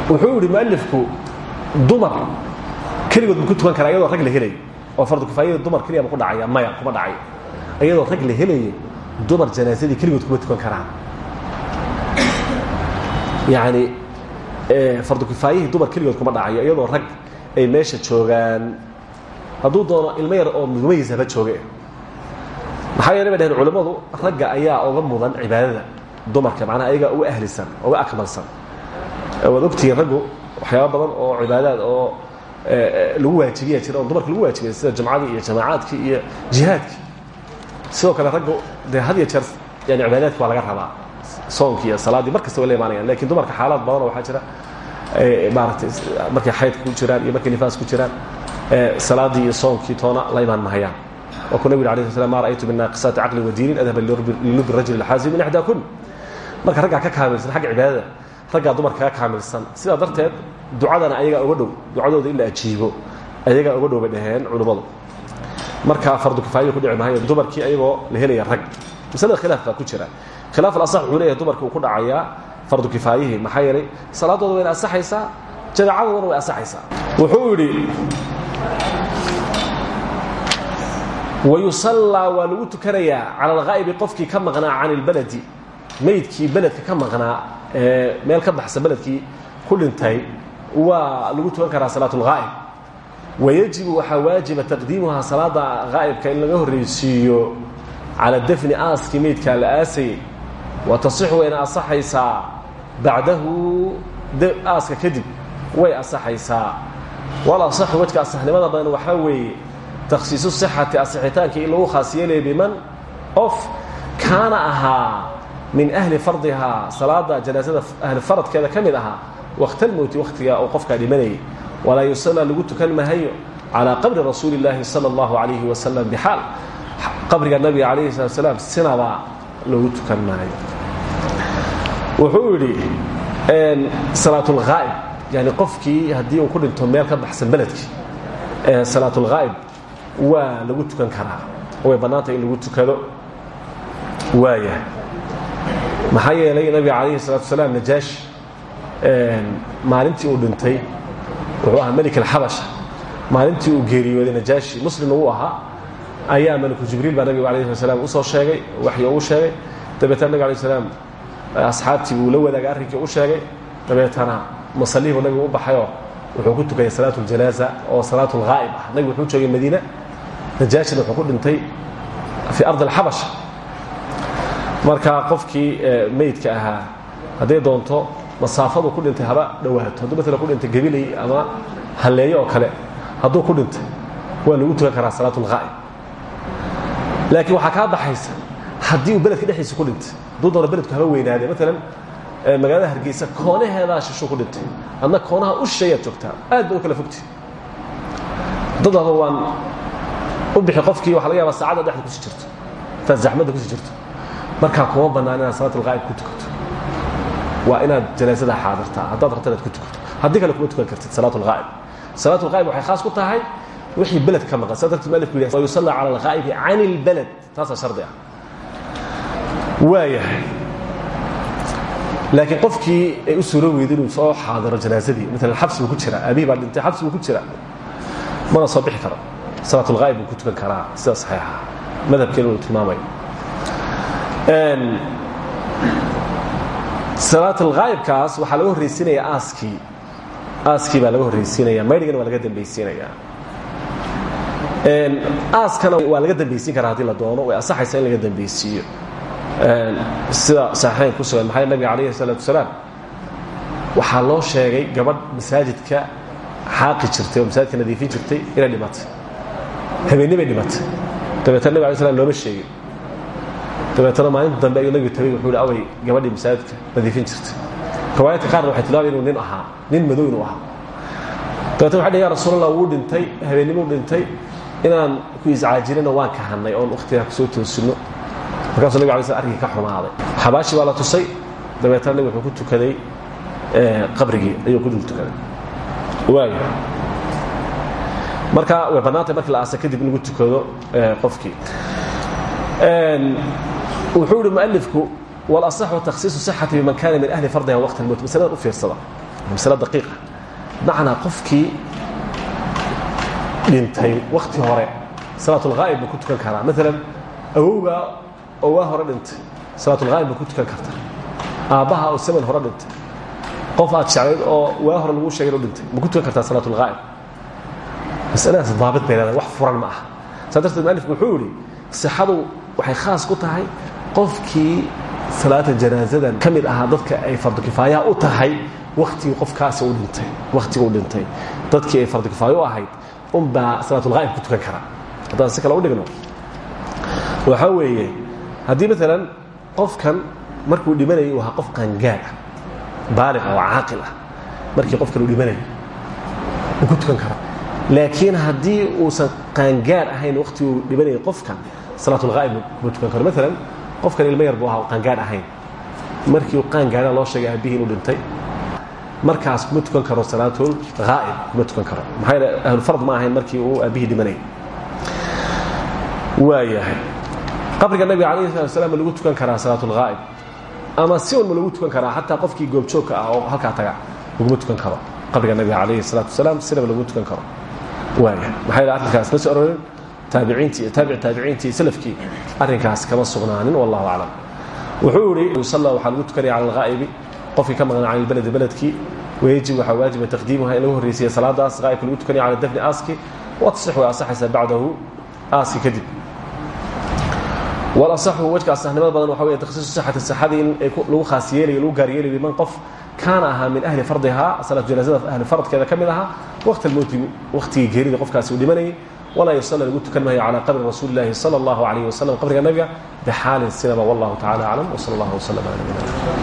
Wuxuu yidhi mualifku dumar keligood ma ku tukan karaa iyadoo rag la helayo oo fardu kifaayada dumar keliya ma ku dhacaya maya kuma dhacayo iyadoo rag la helayo dumar janaasadii keligood kuma tukan karaan. Yani fardu kifaayihii dumar keligood kuma dhacayo iyadoo rag ay meesha joogaan. Hadduu doono ilmo yar oo mumayis haba jooge. Maxaa yeele bay dhaheen culammadu ragga ayaa uga mudan cibaadada dumarka macnaha ayagaa uga ahlisan uga akmalsan waad ogtihiin raggu waxyaaba badan oo cibaadaad oo lagu waajibiya jira oon dumarka lagu waajibay sida jumcadii iyo jamaacaadkii iyo jihaadkii. Sidoo kale raggu dee had iyo jeer yani cibaadaadki waa laga rabaa. Soonkii iyo salaaddii mar kasta way la imaanayaan laakiin dumarka xaalaad badanoo waxaa jira maaratay markay xaydka ku jiraan iyo markay nifaas ku jiraan salaaddii iyo soonkii toona la imaan mahayaan. Waa ku nabig alay slam ma ra'aytu min naaqisaati caqli wa diinin adhaba lilubi rajuli lxaasi min ixdaa kun marka raggaa ka kaamilsan xagga cibaadada raggaa dumarka ka kaamilsan sidaa darteed ducadana ayagaa uga dhow. Ducadooda in la ajiibo ayagaa uga dhow bay dhaheen marka fardu kifaayo ku dhici dumarkii ayagoo la helaya rag. Masalada khilaaf baa jira. Khilaaf alasax wuxuu leeyahay dumarka ku dhacayaa fardu kifaayihii maxaa yeelay salaadooda wayna asaxaysaa jamacadoodana way asaxaysaa wuxuu yidhi wayusallaa waa lagu tukanayaa cala alghaa'ibi qofkii ka maqnaa meydkii beledka ka maqnaa ee meel ka baxsan beledkii ku dhintay waa lagu tukan karaa salaat اlghaa'ib wayajibu waxaa waajiba taqdiimuhaa salaada haa'ibka in laga horraysiiyo cala dafni aaskii meydkaa la aasayey wa tasixu wayna asaxaysaa bacdahu aaska kadib way asaxaysaa. Wal asaxu wejka asaxnimada badan waxaa weeye takhsiisu sixati asixitaankii in lagu biman? Qof kaana ahaa min ahli fardihaa salaada janaasada ahli faradkeeda ka mid ahaa waqtalmowti wakhtiga uu qofkaa dhimanayay. Walaa yusallaa lagu tukan mahayo calaa qabri rasuuli illaahi sala allahu calayhi wasalam bixaal. Qabriga nabiga calayhi sinaba lagu tukan maayo wuxuu yidhi salaatulghaa'ib yani qofkii haddii uu ku dhinto meel ka baxsan beledkii salaatulghaa'ib waa lagu tukan karaa. Way bannaantay in tukado. Waaya maxaa yeelay nabiga calayhi salatu salaam najaashi maalintii uu dhintay wuxuu ahaa melik alxabasha maalintii uu geeriyooday najaashi muslimna uu ahaa ayaa maliku jibriil baa nabiga alayh slat slam u soo sheegay waxyo uu sheegay. Dabeetana nabig alay salaam asxaabtii buu la wadaagay arrinkii u sheegay. Dabeetana masallihii buu nabigu u baxayoo wuxuu ku tukayay salaat اljanaaza oo salaat اlghaa'ib ah. Nabigu wuxuu joogay madiina. Najaashina wuxuu ku dhintay fii ardi alxabasha marka qofkii meydka ahaa hadday doonto masaafadu ku dhintay haba dhowaato hadduu maala ku dhintay gabilay ama halleeyo oo kale hadduu ku dhintay waa lagu tukan karaa salaat اlghaa'ib laakiin waxaa kaa baxaysa haddii uu beledka dhexdiisa ku dhintay hadduu doono beledku haba weynaade maalan magaalada hargeysa koonaheedaa shishuu ku dhintay adna koonaha u shisheeyaad joogtaa aad ba u kala fogti dadaba waan u bixi qofkii waxa laga yaabaa saacadda dhexda kusi jirto intaad zaxmadda kusi jirto markaa kuma bannaan inaad salaat ku tukato waa inaad janaasada xaadirtaa haddaad rabto ku tukato haddii kale kuma tukan kartid salaat alghaa'ib salaat alghaa'ib waxay khaas ku tahay wixii beled ka maqan. Saa darteed mualifku yidhi wayusalla cala alghaa'ibi can ilbalad taasaa shardi ah. Waayahay. Laakiin qofkii ay u suuro weyda soo xaadiro janaasadii maalan xabsi ku jira aabihii baa dhintay xabsi ku jira mana soo bixi karo. Salaat ku tukan karaa sida saxiixa madhabkeena uu tilmaamayo salaat alghaa'ibkaas waxaa laga horraysiinaya aaskii aaskii baa laga horraysiinaya maydhigana waa laga dambaysiinaya aaskana waa laga dambaysiin karaa haddii la doono. Way asaxaysa in laga dambaysiiyo sida saxiixayn ku sugan maxaa nabiga calayhi salaatu wasalaam. Waxaa loo sheegay gabadh masaajidka xaaqi jirtay oo masaajidka nadiifin jirtay inay dhimatay. Habeenni bay dhimatay. Dabeetana nabig alay slam looma sheegin dabeetana maalinta dambe ayuu nabigu tagay wuxuu hi away gabadhii masaajidka nadiifin jirtay riwaayadka qaarna waxay tilmaamay inuu nin ahaa nin madow inuu ahaa. Dabeetana waxay dhh ya rasuulallah wuu dhintay habeennimuu dhintay. Inaan ku iscaajirina waan kahannay oon wakhtigaa ku soo toosinno markaasuu nabig alay sl arkii ka xumaaday. Xabaashi baa la tusay. Dabeetana nabig wuxuu ku tukaday qabrigii ayuu ku dul tukaday. Waayo. Marka way bannaantay markii la aasa kadib in lagu tukado qofkii wuxuu yihi mualifku walasaxu takhsiisu sixati biman kana min ahli fardiha waqti lmowt masaladan u fiirsada. Masale daqiiqa. Macnaa qofkii dhintay wakti hore salaatulghaa'ib buu ku tukan karaa. Maalan awowga oo waa hore dhintay salaatulghaa'ib buu ku tukan kartaa aabbaha oo saman hore dhintay. Qof aad jeclayd oo waa hore laguu sheegay inuu dhintay ma ku tukan kartaa salaatulghaa'ib masaladaas daabit bay leedahay wax furan ma aha. Saa darteed mualifku wuxuu yidhi sixadu waxay khaas ku tahay qofkii salaata janaasadan ka ahaa dadka ay fardu kifaayaha u tahay wakhtigii qofkaasi u dhintay wakhtiguu dhintay. Dadkii ay fardu kifaayo u ahayd unbaa salaatulghaa'ib ku tukan karaa haddaan si kale u dhigno. Waxaa weeye haddii maalan qofkan markuu dhimanayay uu ahaa qof qaangaad ah baaliq oo caaqil ah. Markii qofkan uu dhimanayay wuu ku tukan karaa laakiin haddii uusan qaangaar ahayn wakhtiguu dhimanayay qofkan salaatulghaa'ib kuma tukan karo maalan qofkan ilmo yar buu ahaa qaangaadh ahayn. Markii uu qaangaadha loo sheegay aabbihii inuu dhintay markaas kuma tukan karo salaatulghaa'ib kuma tukan karo. Maxaa yeele ahlufard ma ahayn markii uu aabbihii dhimanayay waayahay. Qabriga nabiga calayhi salatu wasalaam ma lagu tukan karaa salaatulghaa'ib ama si un ma lagu tukan karaa xataa qofkii goobjoogka ah oo halkaa taga laguma tukan karo. Qabriga nabiga calayhi salaatu wasalaam sinaba lagu tukan karo. Waaya maxaa yeele arrinkaas ma soo arorin taabiciintii taabici taabiciintii salafkii arrinkaas kama sugnaanin wallahu aclam. Wuxuu yihi yusalla waxaa lagu tukanaya cala alghaa'ibi. Qofkii ka maqnaa can ilbaledi beledkii wayajib waxaa waajiba taqdiimuha in lagu horreysiya salaadaas ghaa'ibka lagu tukanaya cala dafni aaski watasix way asaxaysaa bacdahu aaski kadib. Walasaxu wejka asaxnimada badan waxa wey takhsiisu sixati sixadii in lagu khaas yeelayo lagu gaar yeelayo liman qof kaana ahaa min ahli fardihaa salaatu janaasada ahli faradkeeda ka mid ahaa waqti almowti waqtigii geerida qofkaasi uu dhimanayay walaa yusalla lagu tukan maayo calaa qabri rasuuli illaahi sala allahu calayhi wasalam qabriga nabiga bixaalin sinaba wallahu tacala aclam wsala allah wslam ala nabina